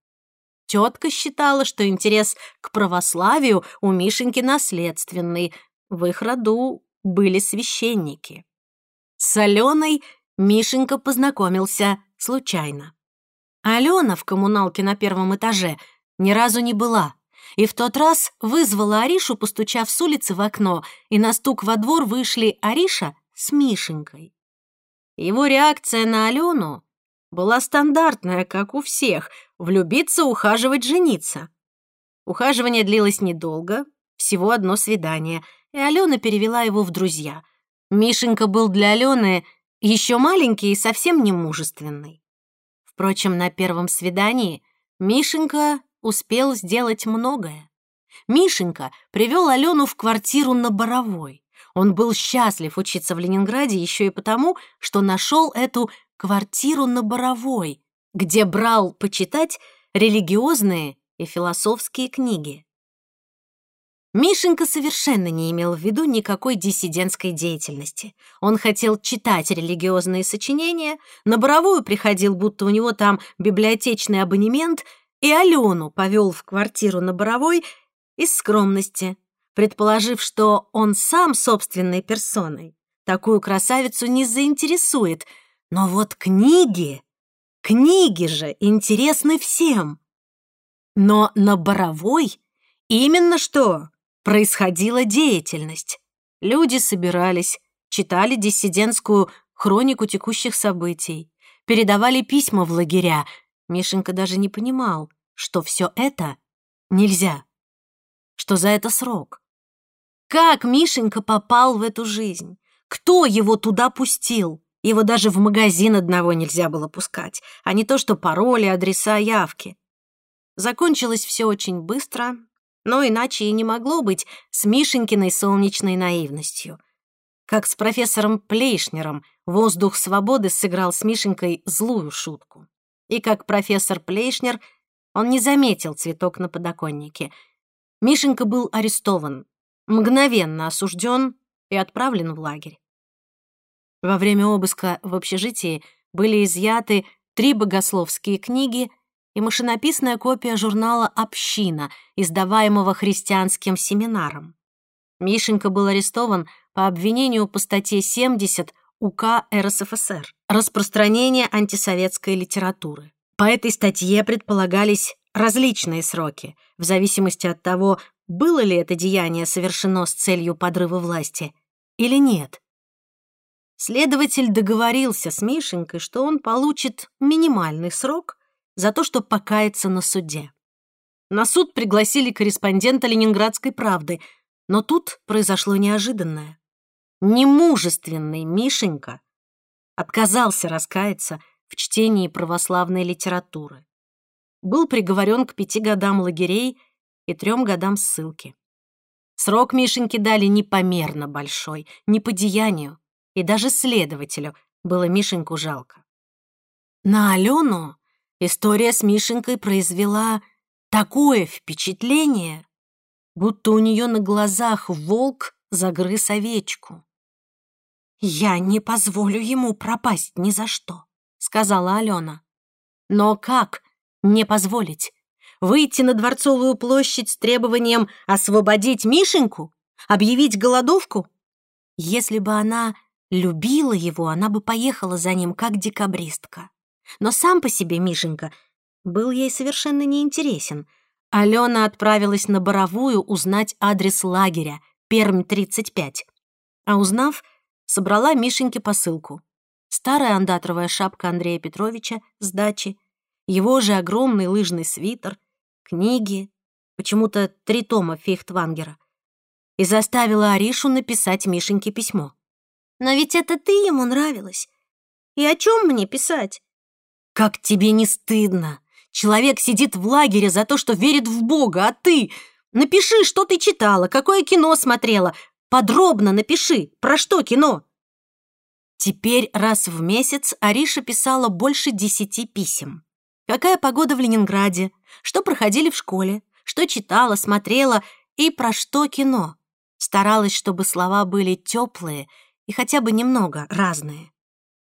Тетка считала, что интерес к православию у Мишеньки наследственный. В их роду были священники. С Аленой Мишенька познакомился случайно. Алена в коммуналке на первом этаже ни разу не была, и в тот раз вызвала Аришу, постучав с улицы в окно, и на стук во двор вышли Ариша с Мишенькой. Его реакция на Алену была стандартная, как у всех — влюбиться, ухаживать, жениться. Ухаживание длилось недолго, всего одно свидание, и Алена перевела его в друзья. Мишенька был для Алены еще маленький и совсем не мужественный. Впрочем, на первом свидании Мишенька успел сделать многое. Мишенька привел Алену в квартиру на Боровой. Он был счастлив учиться в Ленинграде еще и потому, что нашел эту квартиру на Боровой, где брал почитать религиозные и философские книги. Мишенька совершенно не имел в виду никакой диссидентской деятельности. Он хотел читать религиозные сочинения, на Боровую приходил, будто у него там библиотечный абонемент, и Алену повел в квартиру на Боровой из скромности, предположив, что он сам собственной персоной такую красавицу не заинтересует. Но вот книги, книги же интересны всем. Но на Боровой именно что происходила деятельность. Люди собирались, читали диссидентскую хронику текущих событий, передавали письма в лагеря. Мишенька даже не понимал, что все это нельзя, что за это срок. Как Мишенька попал в эту жизнь? Кто его туда пустил? Его даже в магазин одного нельзя было пускать, а не то что пароли, адреса, явки. Закончилось все очень быстро, но иначе и не могло быть с Мишенькиной солнечной наивностью. Как с профессором Плейшнером «Воздух свободы» сыграл с Мишенькой злую шутку. И как профессор Плейшнер он не заметил цветок на подоконнике. Мишенька был арестован, мгновенно осужден и отправлен в лагерь. Во время обыска в общежитии были изъяты три богословские книги — и машинописная копия журнала «Община», издаваемого христианским семинаром. Мишенька был арестован по обвинению по статье 70 УК РСФСР «Распространение антисоветской литературы». По этой статье предполагались различные сроки, в зависимости от того, было ли это деяние совершено с целью подрыва власти или нет. Следователь договорился с Мишенькой, что он получит минимальный срок за то, что покаяться на суде. На суд пригласили корреспондента «Ленинградской правды», но тут произошло неожиданное. Немужественный Мишенька отказался раскаяться в чтении православной литературы. Был приговорен к пяти годам лагерей и трем годам ссылки. Срок Мишеньке дали непомерно большой, не по деянию, и даже следователю было Мишеньку жалко. На Алену история с Мишенькой произвела такое впечатление, будто у нее на глазах волк загрыз овечку. «Я не позволю ему пропасть ни за что», — сказала Алена. «Но как не позволить? Выйти на Дворцовую площадь с требованием освободить Мишеньку? Объявить голодовку? Если бы она любила его, она бы поехала за ним как декабристка. Но сам по себе Мишенька был ей совершенно неинтересен. Алена отправилась на Боровую узнать адрес лагеря, Пермь-35. А узнав, собрала Мишеньке посылку. Старая андатровая шапка Андрея Петровича с дачи, его же огромный лыжный свитер, книги, почему-то три тома Фейхтвангера, и заставила Аришу написать Мишеньке письмо. «Но ведь это ты ему нравилась. И о чем мне писать?» «Как тебе не стыдно? Человек сидит в лагере за то, что верит в Бога, а ты... Напиши, что ты читала, какое кино смотрела. Подробно напиши, про что кино». Теперь раз в месяц Ариша писала больше десяти писем. Какая погода в Ленинграде, что проходили в школе, что читала, смотрела и про что кино. Старалась, чтобы слова были теплые и хотя бы немного разные.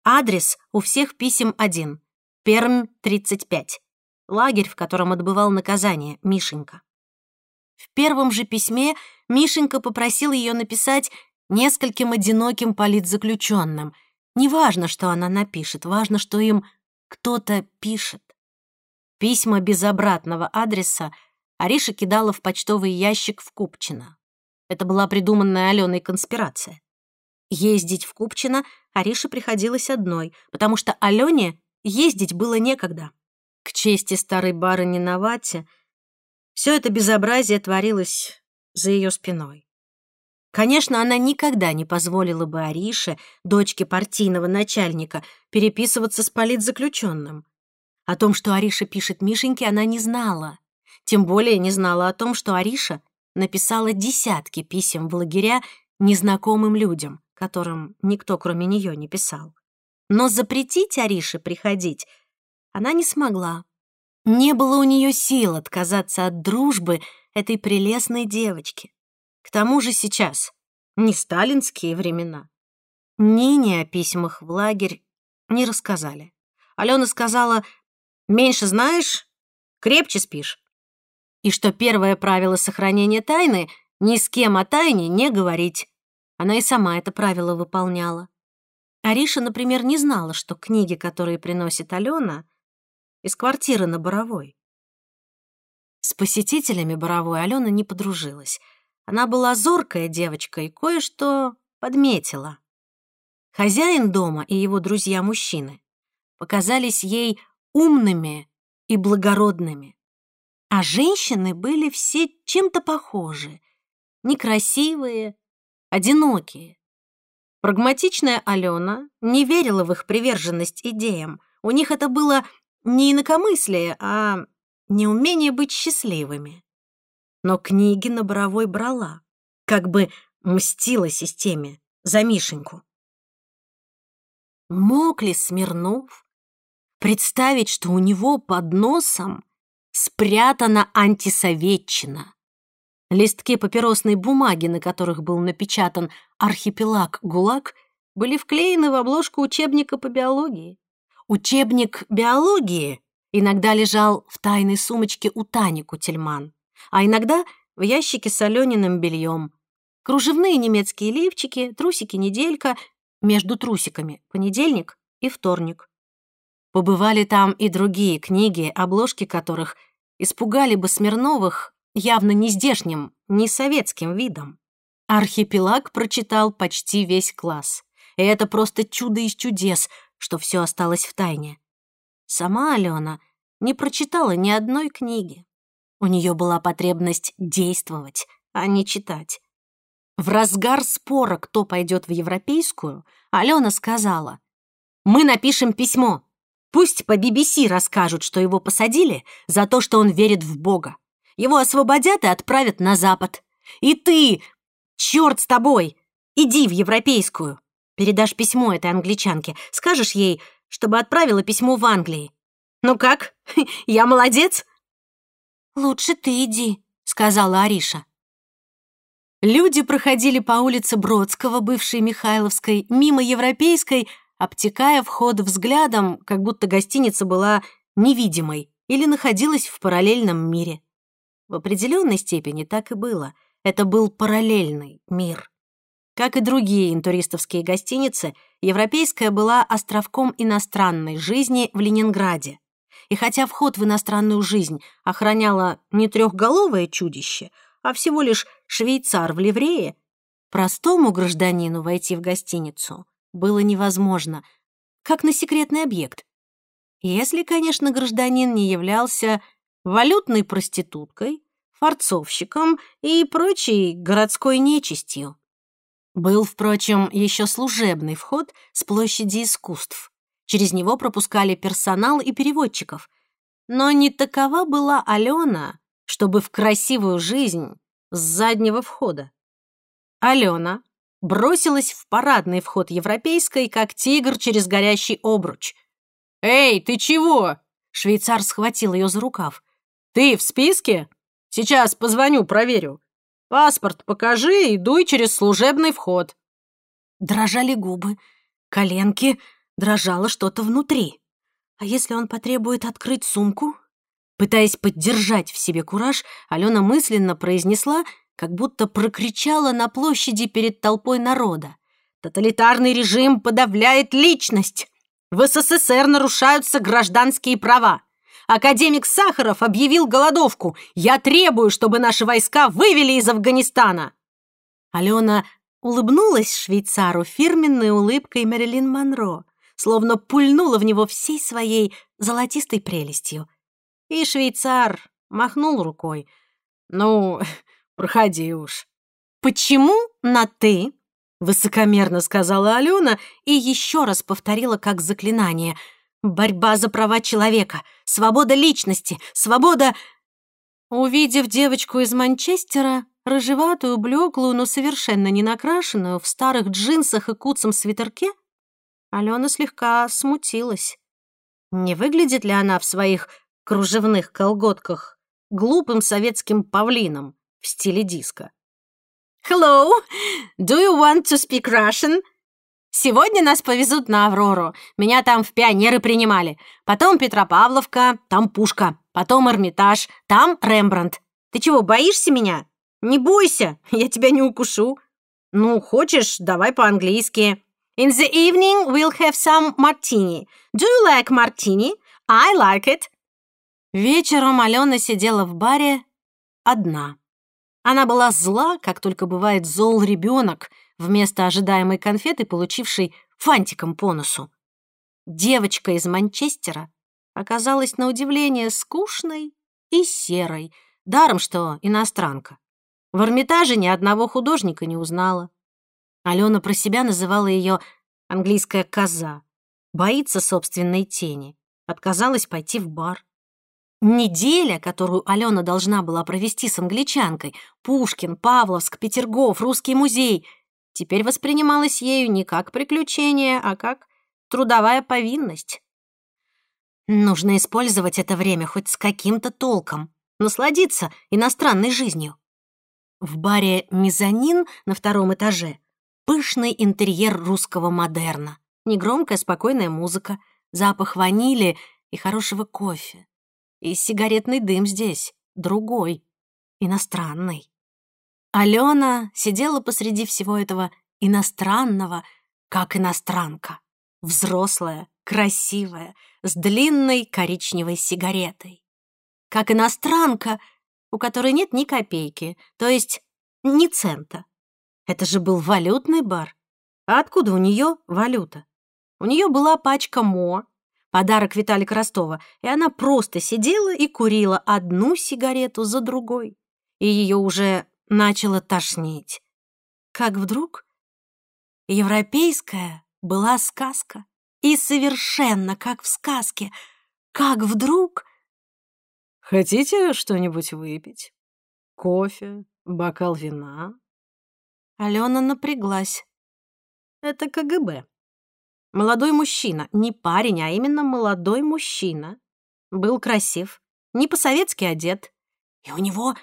Адрес у всех писем один. Пермь, 35. Лагерь, в котором отбывал наказание Мишенька. В первом же письме Мишенька попросил ее написать нескольким одиноким политзаключенным. Неважно, что она напишет, важно, что им кто-то пишет. Письма без обратного адреса Ариша кидала в почтовый ящик в Купчино. Это была придуманная Аленой конспирация. Ездить в Купчино Арише приходилось одной, потому что Алене ездить было некогда. К чести старой барыни Навати, все это безобразие творилось за ее спиной. Конечно, она никогда не позволила бы Арише, дочке партийного начальника, переписываться с политзаключенным. О том, что Ариша пишет Мишеньке, она не знала. Тем более не знала о том, что Ариша написала десятки писем в лагеря незнакомым людям, которым никто кроме нее не писал. Но запретить Арише приходить она не смогла. Не было у нее сил отказаться от дружбы этой прелестной девочки. К тому же сейчас не сталинские времена. Нине о письмах в лагерь не рассказали. Алена сказала, Меньше знаешь, крепче спишь. И что первое правило сохранения тайны — ни с кем о тайне не говорить. Она и сама это правило выполняла. Ариша, например, не знала, что книги, которые приносит Алена, из квартиры на Боровой. С посетителями Боровой Алена не подружилась. Она была зоркая девочка и кое-что подметила. Хозяин дома и его друзья-мужчины показались ей умными и благородными. А женщины были все чем-то похожи. Некрасивые, одинокие. Прагматичная Алена не верила в их приверженность идеям. У них это было не инакомыслие, а неумение быть счастливыми. Но книги на Боровой брала, как бы мстила системе за Мишеньку. Мог ли Смирнов представить, что у него под носом спрятана антисоветчина. Листки папиросной бумаги, на которых был напечатан «Архипелаг ГУЛАГ», были вклеены в обложку учебника по биологии. Учебник биологии иногда лежал в тайной сумочке у Тани Кутельман, а иногда в ящике с Алёниным бельем. Кружевные немецкие лифчики, трусики-неделька, между трусиками понедельник и вторник. Побывали там и другие книги, обложки которых испугали бы Смирновых явно нездешним несоветским видом. Архипелаг прочитал почти весь класс. И это просто чудо из чудес, что все осталось в тайне. Сама Алена не прочитала ни одной книги. У нее была потребность действовать, а не читать. В разгар спора, кто пойдет в европейскую, Алена сказала, «Мы напишем письмо. Пусть по BBC расскажут, что его посадили за то, что он верит в Бога. Его освободят и отправят на Запад. И ты, черт с тобой, иди в европейскую. Передашь письмо этой англичанке, скажешь ей, чтобы отправила письмо в Англии. Ну как, я молодец?» «Лучше ты иди», — сказала Ариша. Люди проходили по улице Бродского, бывшей Михайловской, мимо Европейской, обтекая вход взглядом, как будто гостиница была невидимой или находилась в параллельном мире. В определенной степени так и было. Это был параллельный мир. Как и другие интуристовские гостиницы, Европейская была островком иностранной жизни в Ленинграде. И хотя вход в иностранную жизнь охраняло не трехголовое чудище, а всего лишь швейцар в ливрее, простому гражданину войти в гостиницу было невозможно, как на секретный объект. Если, конечно, гражданин не являлся валютной проституткой, форцовщиком и прочей городской нечистью. Был, впрочем, еще служебный вход с площади искусств. Через него пропускали персонал и переводчиков. Но не такова была Алена, чтобы в красивую жизнь с заднего входа. Алена бросилась в парадный вход европейской, как тигр через горящий обруч. «Эй, ты чего?» Швейцар схватил ее за рукав. «Ты в списке? Сейчас позвоню, проверю. Паспорт покажи и дуй через служебный вход». Дрожали губы, коленки, дрожало что-то внутри. А если он потребует открыть сумку? Пытаясь поддержать в себе кураж, Алена мысленно произнесла, как будто прокричала на площади перед толпой народа. «Тоталитарный режим подавляет личность! В СССР нарушаются гражданские права! Академик Сахаров объявил голодовку! Я требую, чтобы наши войска вывели из Афганистана!» Алена улыбнулась швейцару фирменной улыбкой Мэрилин Монро, словно пульнула в него всей своей золотистой прелестью. И швейцар махнул рукой. «Ну, проходи уж». «Почему на «ты»?» — высокомерно сказала Алена и еще раз повторила как заклинание. «Борьба за права человека, свобода личности, свобода...» Увидев девочку из Манчестера, рыжеватую, блеклую, но совершенно не накрашенную, в старых джинсах и куцом свитерке, Алена слегка смутилась. Не выглядит ли она в своих кружевных колготках глупым советским павлином в стиле диска. «Hello! Do you want to speak Russian?» Сегодня нас повезут на Аврору. Меня там в пионеры принимали. Потом Петропавловка, там Пушка. Потом Эрмитаж, там Рембрандт. Ты чего, боишься меня? Не бойся, я тебя не укушу. Ну, хочешь, давай по-английски. In the evening we'll have some martini. Do you like martini? I like it. Вечером Алена сидела в баре одна. Она была зла, как только бывает зол ребенок, вместо ожидаемой конфеты, получившей фантиком по носу. Девочка из Манчестера оказалась на удивление скучной и серой, даром что иностранка. В Эрмитаже ни одного художника не узнала. Алена про себя называла ее «английская коза». Боится собственной тени. Отказалась пойти в бар. Неделя, которую Алена должна была провести с англичанкой, Пушкин, Павловск, Петергоф, Русский музей, теперь воспринималась ею не как приключение, а как трудовая повинность. Нужно использовать это время хоть с каким-то толком, насладиться иностранной жизнью. В баре «Мезонин» на втором этаже пышный интерьер русского модерна, негромкая спокойная музыка, запах ванили и хорошего кофе. И сигаретный дым здесь другой, иностранный. Алена сидела посреди всего этого иностранного, как иностранка. Взрослая, красивая, с длинной коричневой сигаретой. Как иностранка, у которой нет ни копейки, то есть ни цента. Это же был валютный бар. А откуда у нее валюта? У нее была пачка мо, подарок Виталика Ростова, и она просто сидела и курила одну сигарету за другой. И ее уже начало тошнить. Как вдруг европейская была сказка. И совершенно как в сказке. Как вдруг... «Хотите что-нибудь выпить? Кофе, бокал вина?» Алена напряглась. Это КГБ. Молодой мужчина, не парень, а именно молодой мужчина. Был красив, не по-советски одет. И у него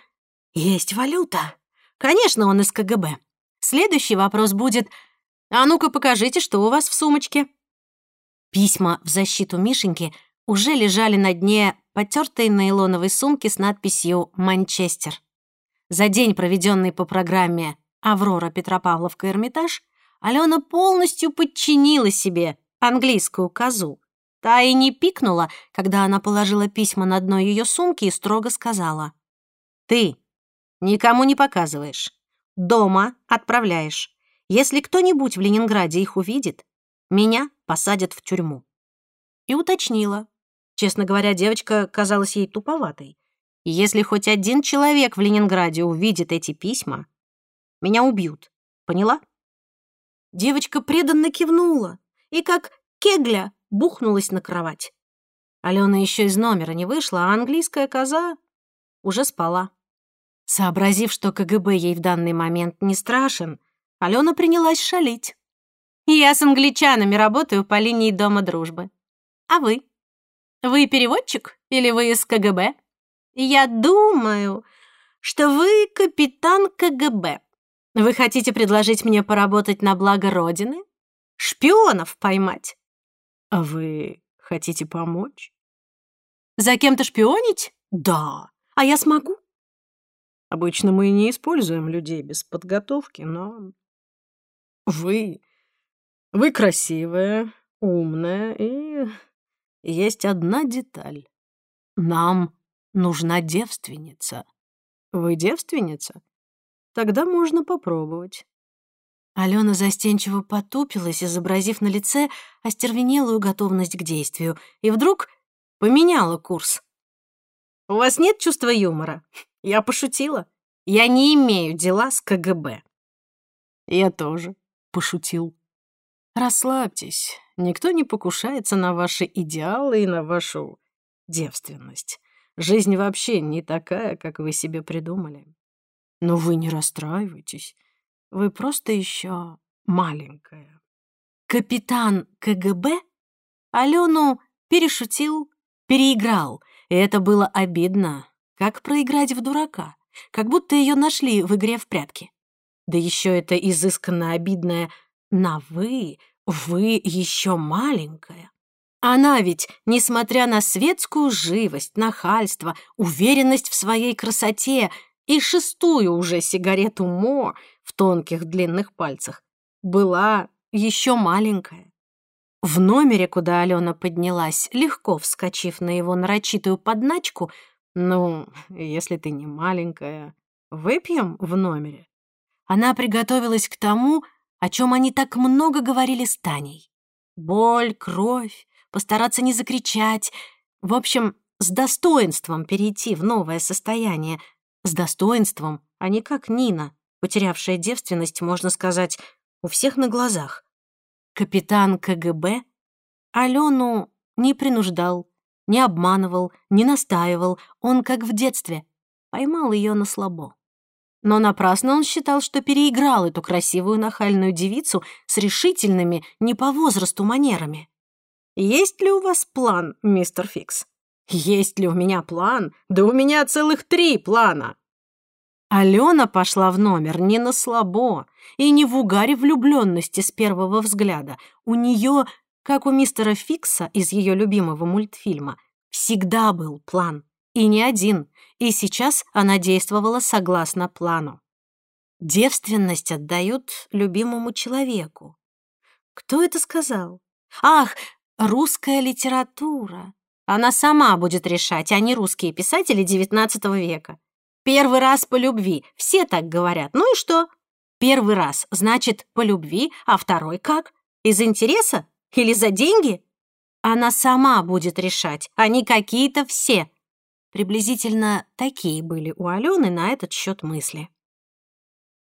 есть валюта. Конечно, он из КГБ. Следующий вопрос будет «А ну-ка покажите, что у вас в сумочке». Письма в защиту Мишеньки уже лежали на дне потертой нейлоновой сумки с надписью «Манчестер». За день, проведенный по программе «Аврора Петропавловка Эрмитаж», Алена полностью подчинила себе английскую козу. Та и не пикнула, когда она положила письма на дно ее сумки и строго сказала. «Ты никому не показываешь. Дома отправляешь. Если кто-нибудь в Ленинграде их увидит, меня посадят в тюрьму. И уточнила. Честно говоря, девочка казалась ей туповатой. Если хоть один человек в Ленинграде увидит эти письма, меня убьют. Поняла? Девочка преданно кивнула и, как кегля, бухнулась на кровать. Алена еще из номера не вышла, а английская коза уже спала. Сообразив, что КГБ ей в данный момент не страшен, Алена принялась шалить. Я с англичанами работаю по линии Дома дружбы. А вы? Вы переводчик или вы из КГБ? Я думаю, что вы капитан КГБ. Вы хотите предложить мне поработать на благо Родины? Шпионов поймать? А вы хотите помочь? За кем-то шпионить? Да. А я смогу? Обычно мы не используем людей без подготовки, но... Вы вы красивая, умная и... Есть одна деталь. Нам нужна девственница. Вы девственница? Тогда можно попробовать. Алена застенчиво потупилась, изобразив на лице остервенелую готовность к действию, и вдруг поменяла курс. «У вас нет чувства юмора? Я пошутила. Я не имею дела с КГБ». «Я тоже пошутил», Расслабьтесь, никто не покушается на ваши идеалы и на вашу девственность. Жизнь вообще не такая, как вы себе придумали. Но вы не расстраивайтесь, вы просто еще маленькая. Капитан КГБ Алену перешутил, переиграл, и это было обидно, как проиграть в дурака, как будто ее нашли в игре в прятки. Да еще это изысканно обидное на «вы», вы еще маленькая. Она ведь, несмотря на светскую живость, нахальство, уверенность в своей красоте и шестую уже сигарету Мо в тонких длинных пальцах, была еще маленькая. В номере, куда Алена поднялась, легко вскочив на его нарочитую подначку, «Ну, если ты не маленькая, выпьем в номере?» Она приготовилась к тому, о чем они так много говорили с Таней. Боль, кровь, постараться не закричать. В общем, с достоинством перейти в новое состояние. С достоинством, а не как Нина, потерявшая девственность, можно сказать, у всех на глазах. Капитан КГБ Алену не принуждал, не обманывал, не настаивал. Он, как в детстве, поймал ее на слабо. Но напрасно он считал, что переиграл эту красивую нахальную девицу с решительными, не по возрасту манерами. «Есть ли у вас план, мистер Фикс?» «Есть ли у меня план? Да у меня целых три плана!» Алена пошла в номер не на слабо и не в угаре влюбленности с первого взгляда. У нее, как у мистера Фикса из ее любимого мультфильма, всегда был план. И не один, и сейчас она действовала согласно плану. Девственность отдают любимому человеку. Кто это сказал? Ах, русская литература. Она сама будет решать, а не русские писатели XIX века. Первый раз по любви. Все так говорят. Ну и что? Первый раз значит по любви, а второй как? Из интереса? Или за деньги? Она сама будет решать, а не какие-то все. Приблизительно такие были у Алены на этот счет мысли.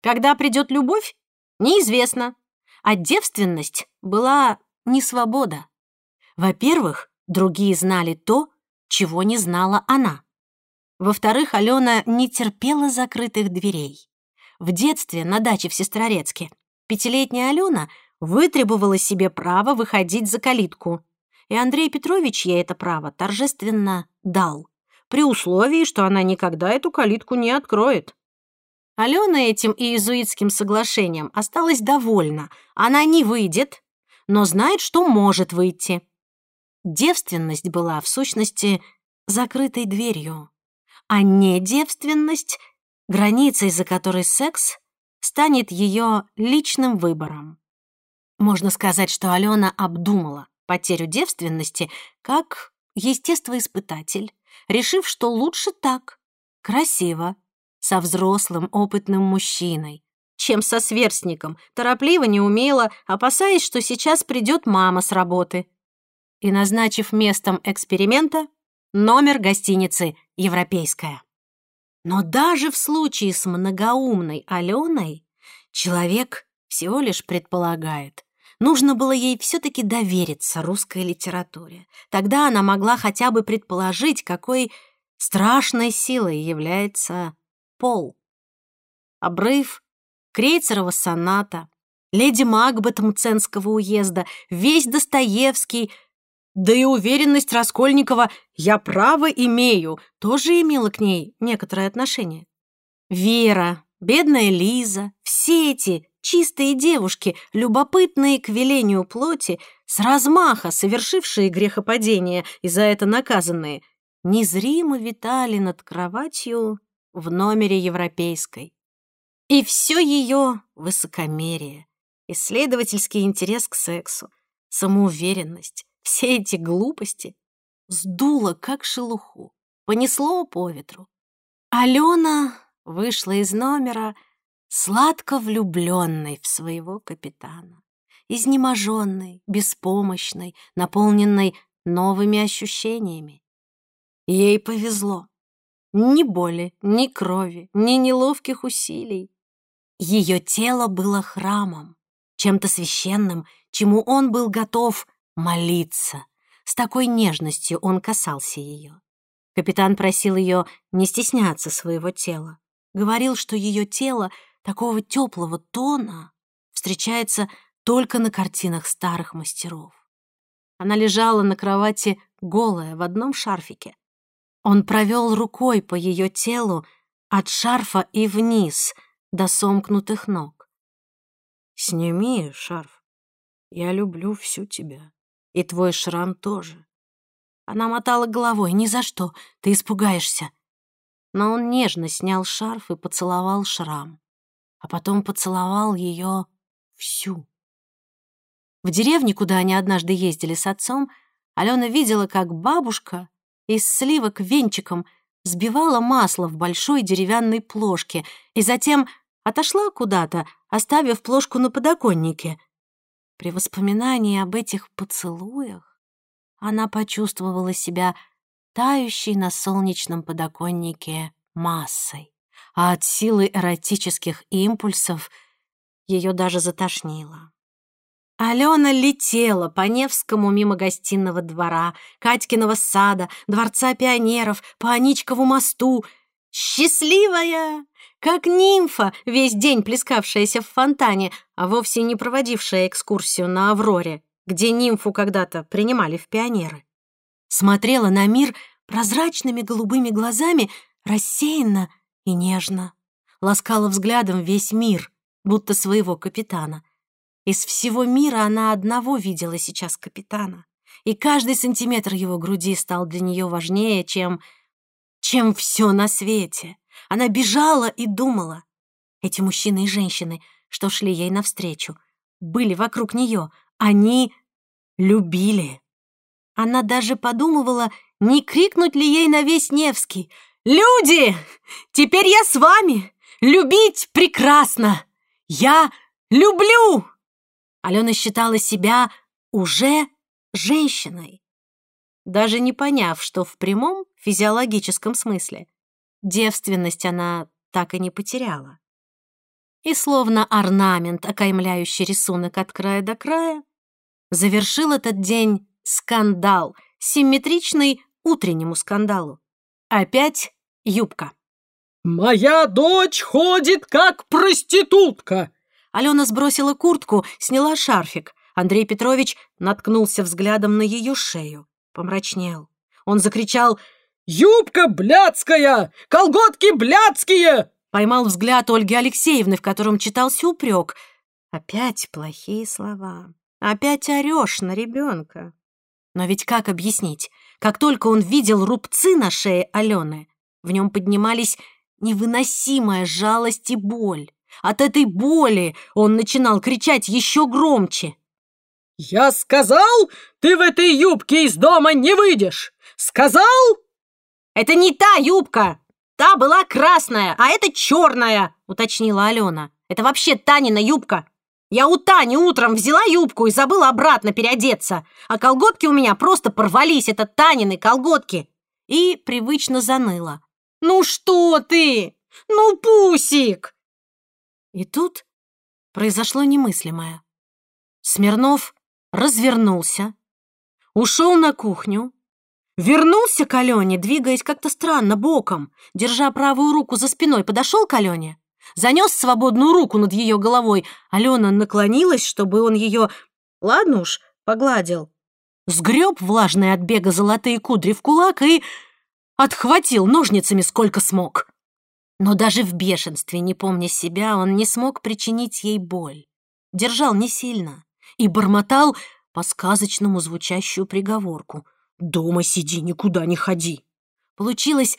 Когда придет любовь, неизвестно. А девственность была не свобода. Во-первых, другие знали то, чего не знала она. Во-вторых, Алена не терпела закрытых дверей. В детстве на даче в Сестрорецке пятилетняя Алена вытребовала себе право выходить за калитку, и Андрей Петрович ей это право торжественно дал, при условии, что она никогда эту калитку не откроет. Алена этим иезуитским соглашением осталась довольна. Она не выйдет, но знает, что может выйти. Девственность была, в сущности, закрытой дверью, а не девственность — границей, за которой секс станет ее личным выбором. Можно сказать, что Алена обдумала потерю девственности как естествоиспытатель, решив, что лучше так, красиво, со взрослым опытным мужчиной, чем со сверстником, торопливо, неумело, опасаясь, что сейчас придет мама с работы. И назначив местом эксперимента номер гостиницы «Европейская». Но даже в случае с многоумной Аленой человек всего лишь предполагает, Нужно было ей все-таки довериться русской литературе. Тогда она могла хотя бы предположить, какой страшной силой является пол. Обрыв, Крейцерова соната, леди Макбет Мценского уезда, весь Достоевский, да и уверенность Раскольникова «я право имею» тоже имела к ней некоторое отношение. Вера, бедная Лиза, все эти чистые девушки, любопытные к велению плоти, с размаха совершившие грехопадение и за это наказанные, незримо витали над кроватью в номере европейской. И все ее высокомерие, исследовательский интерес к сексу, самоуверенность, все эти глупости сдуло, как шелуху, понесло по ветру. Алена вышла из номера, сладко влюбленной в своего капитана, изнеможенной, беспомощной, наполненной новыми ощущениями. Ей повезло. Ни боли, ни крови, ни неловких усилий. Ее тело было храмом, чем-то священным, чему он был готов молиться. С такой нежностью он касался ее. Капитан просил ее не стесняться своего тела. Говорил, что ее тело такого теплого тона встречается только на картинах старых мастеров. Она лежала на кровати голая в одном шарфике. Он провел рукой по ее телу от шарфа и вниз до сомкнутых ног. «Сними шарф. Я люблю всю тебя. И твой шрам тоже». Она мотала головой. «Ни за что. Ты испугаешься». Но он нежно снял шарф и поцеловал шрам а потом поцеловал ее всю. В деревне, куда они однажды ездили с отцом, Алена видела, как бабушка из сливок венчиком сбивала масло в большой деревянной плошке и затем отошла куда-то, оставив плошку на подоконнике. При воспоминании об этих поцелуях она почувствовала себя тающей на солнечном подоконнике массой а от силы эротических импульсов ее даже затошнило. Алена летела по Невскому мимо гостиного двора, Катькиного сада, Дворца пионеров, по Аничкову мосту. Счастливая, как нимфа, весь день плескавшаяся в фонтане, а вовсе не проводившая экскурсию на Авроре, где нимфу когда-то принимали в пионеры. Смотрела на мир прозрачными голубыми глазами, рассеянно и нежно, ласкала взглядом весь мир, будто своего капитана. Из всего мира она одного видела сейчас капитана, и каждый сантиметр его груди стал для нее важнее, чем... чем все на свете. Она бежала и думала. Эти мужчины и женщины, что шли ей навстречу, были вокруг нее, они любили. Она даже подумывала, не крикнуть ли ей на весь Невский Люди, теперь я с вами. Любить прекрасно. Я люблю. Алена считала себя уже женщиной. Даже не поняв, что в прямом физиологическом смысле девственность она так и не потеряла. И словно орнамент, окаймляющий рисунок от края до края, завершил этот день скандал, симметричный утреннему скандалу. Опять юбка. «Моя дочь ходит как проститутка!» Алена сбросила куртку, сняла шарфик. Андрей Петрович наткнулся взглядом на ее шею. Помрачнел. Он закричал «Юбка блядская! Колготки блядские!» Поймал взгляд Ольги Алексеевны, в котором читался упрек. Опять плохие слова. Опять орешь на ребенка. Но ведь как объяснить? Как только он видел рубцы на шее Алены, в нем поднимались невыносимая жалость и боль. От этой боли он начинал кричать еще громче. «Я сказал, ты в этой юбке из дома не выйдешь! Сказал?» «Это не та юбка! Та была красная, а это черная!» — уточнила Алена. «Это вообще Танина юбка! Я у Тани утром взяла юбку и забыла обратно переодеться, а колготки у меня просто порвались, это Танины колготки!» И привычно заныла. «Ну что ты? Ну, Пусик!» И тут произошло немыслимое. Смирнов развернулся, ушел на кухню, вернулся к Алене, двигаясь как-то странно, боком, держа правую руку за спиной, подошел к Алене, занес свободную руку над ее головой. Алена наклонилась, чтобы он ее, ладно уж, погладил. Сгреб влажные от бега золотые кудри в кулак и отхватил ножницами сколько смог. Но даже в бешенстве, не помня себя, он не смог причинить ей боль. Держал не сильно и бормотал по сказочному звучащую приговорку. «Дома сиди, никуда не ходи». Получилось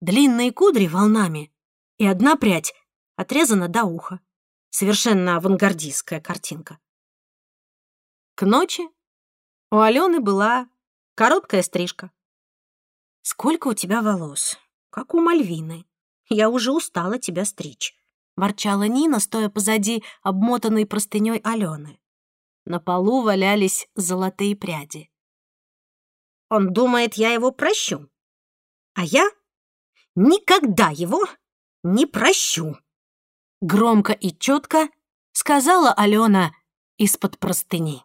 длинные кудри волнами, и одна прядь отрезана до уха. Совершенно авангардистская картинка. К ночи у Алены была короткая стрижка. «Сколько у тебя волос? Как у Мальвины. Я уже устала тебя стричь», — ворчала Нина, стоя позади обмотанной простыней Алены. На полу валялись золотые пряди. «Он думает, я его прощу, а я никогда его не прощу», — громко и четко сказала Алена из-под простыни.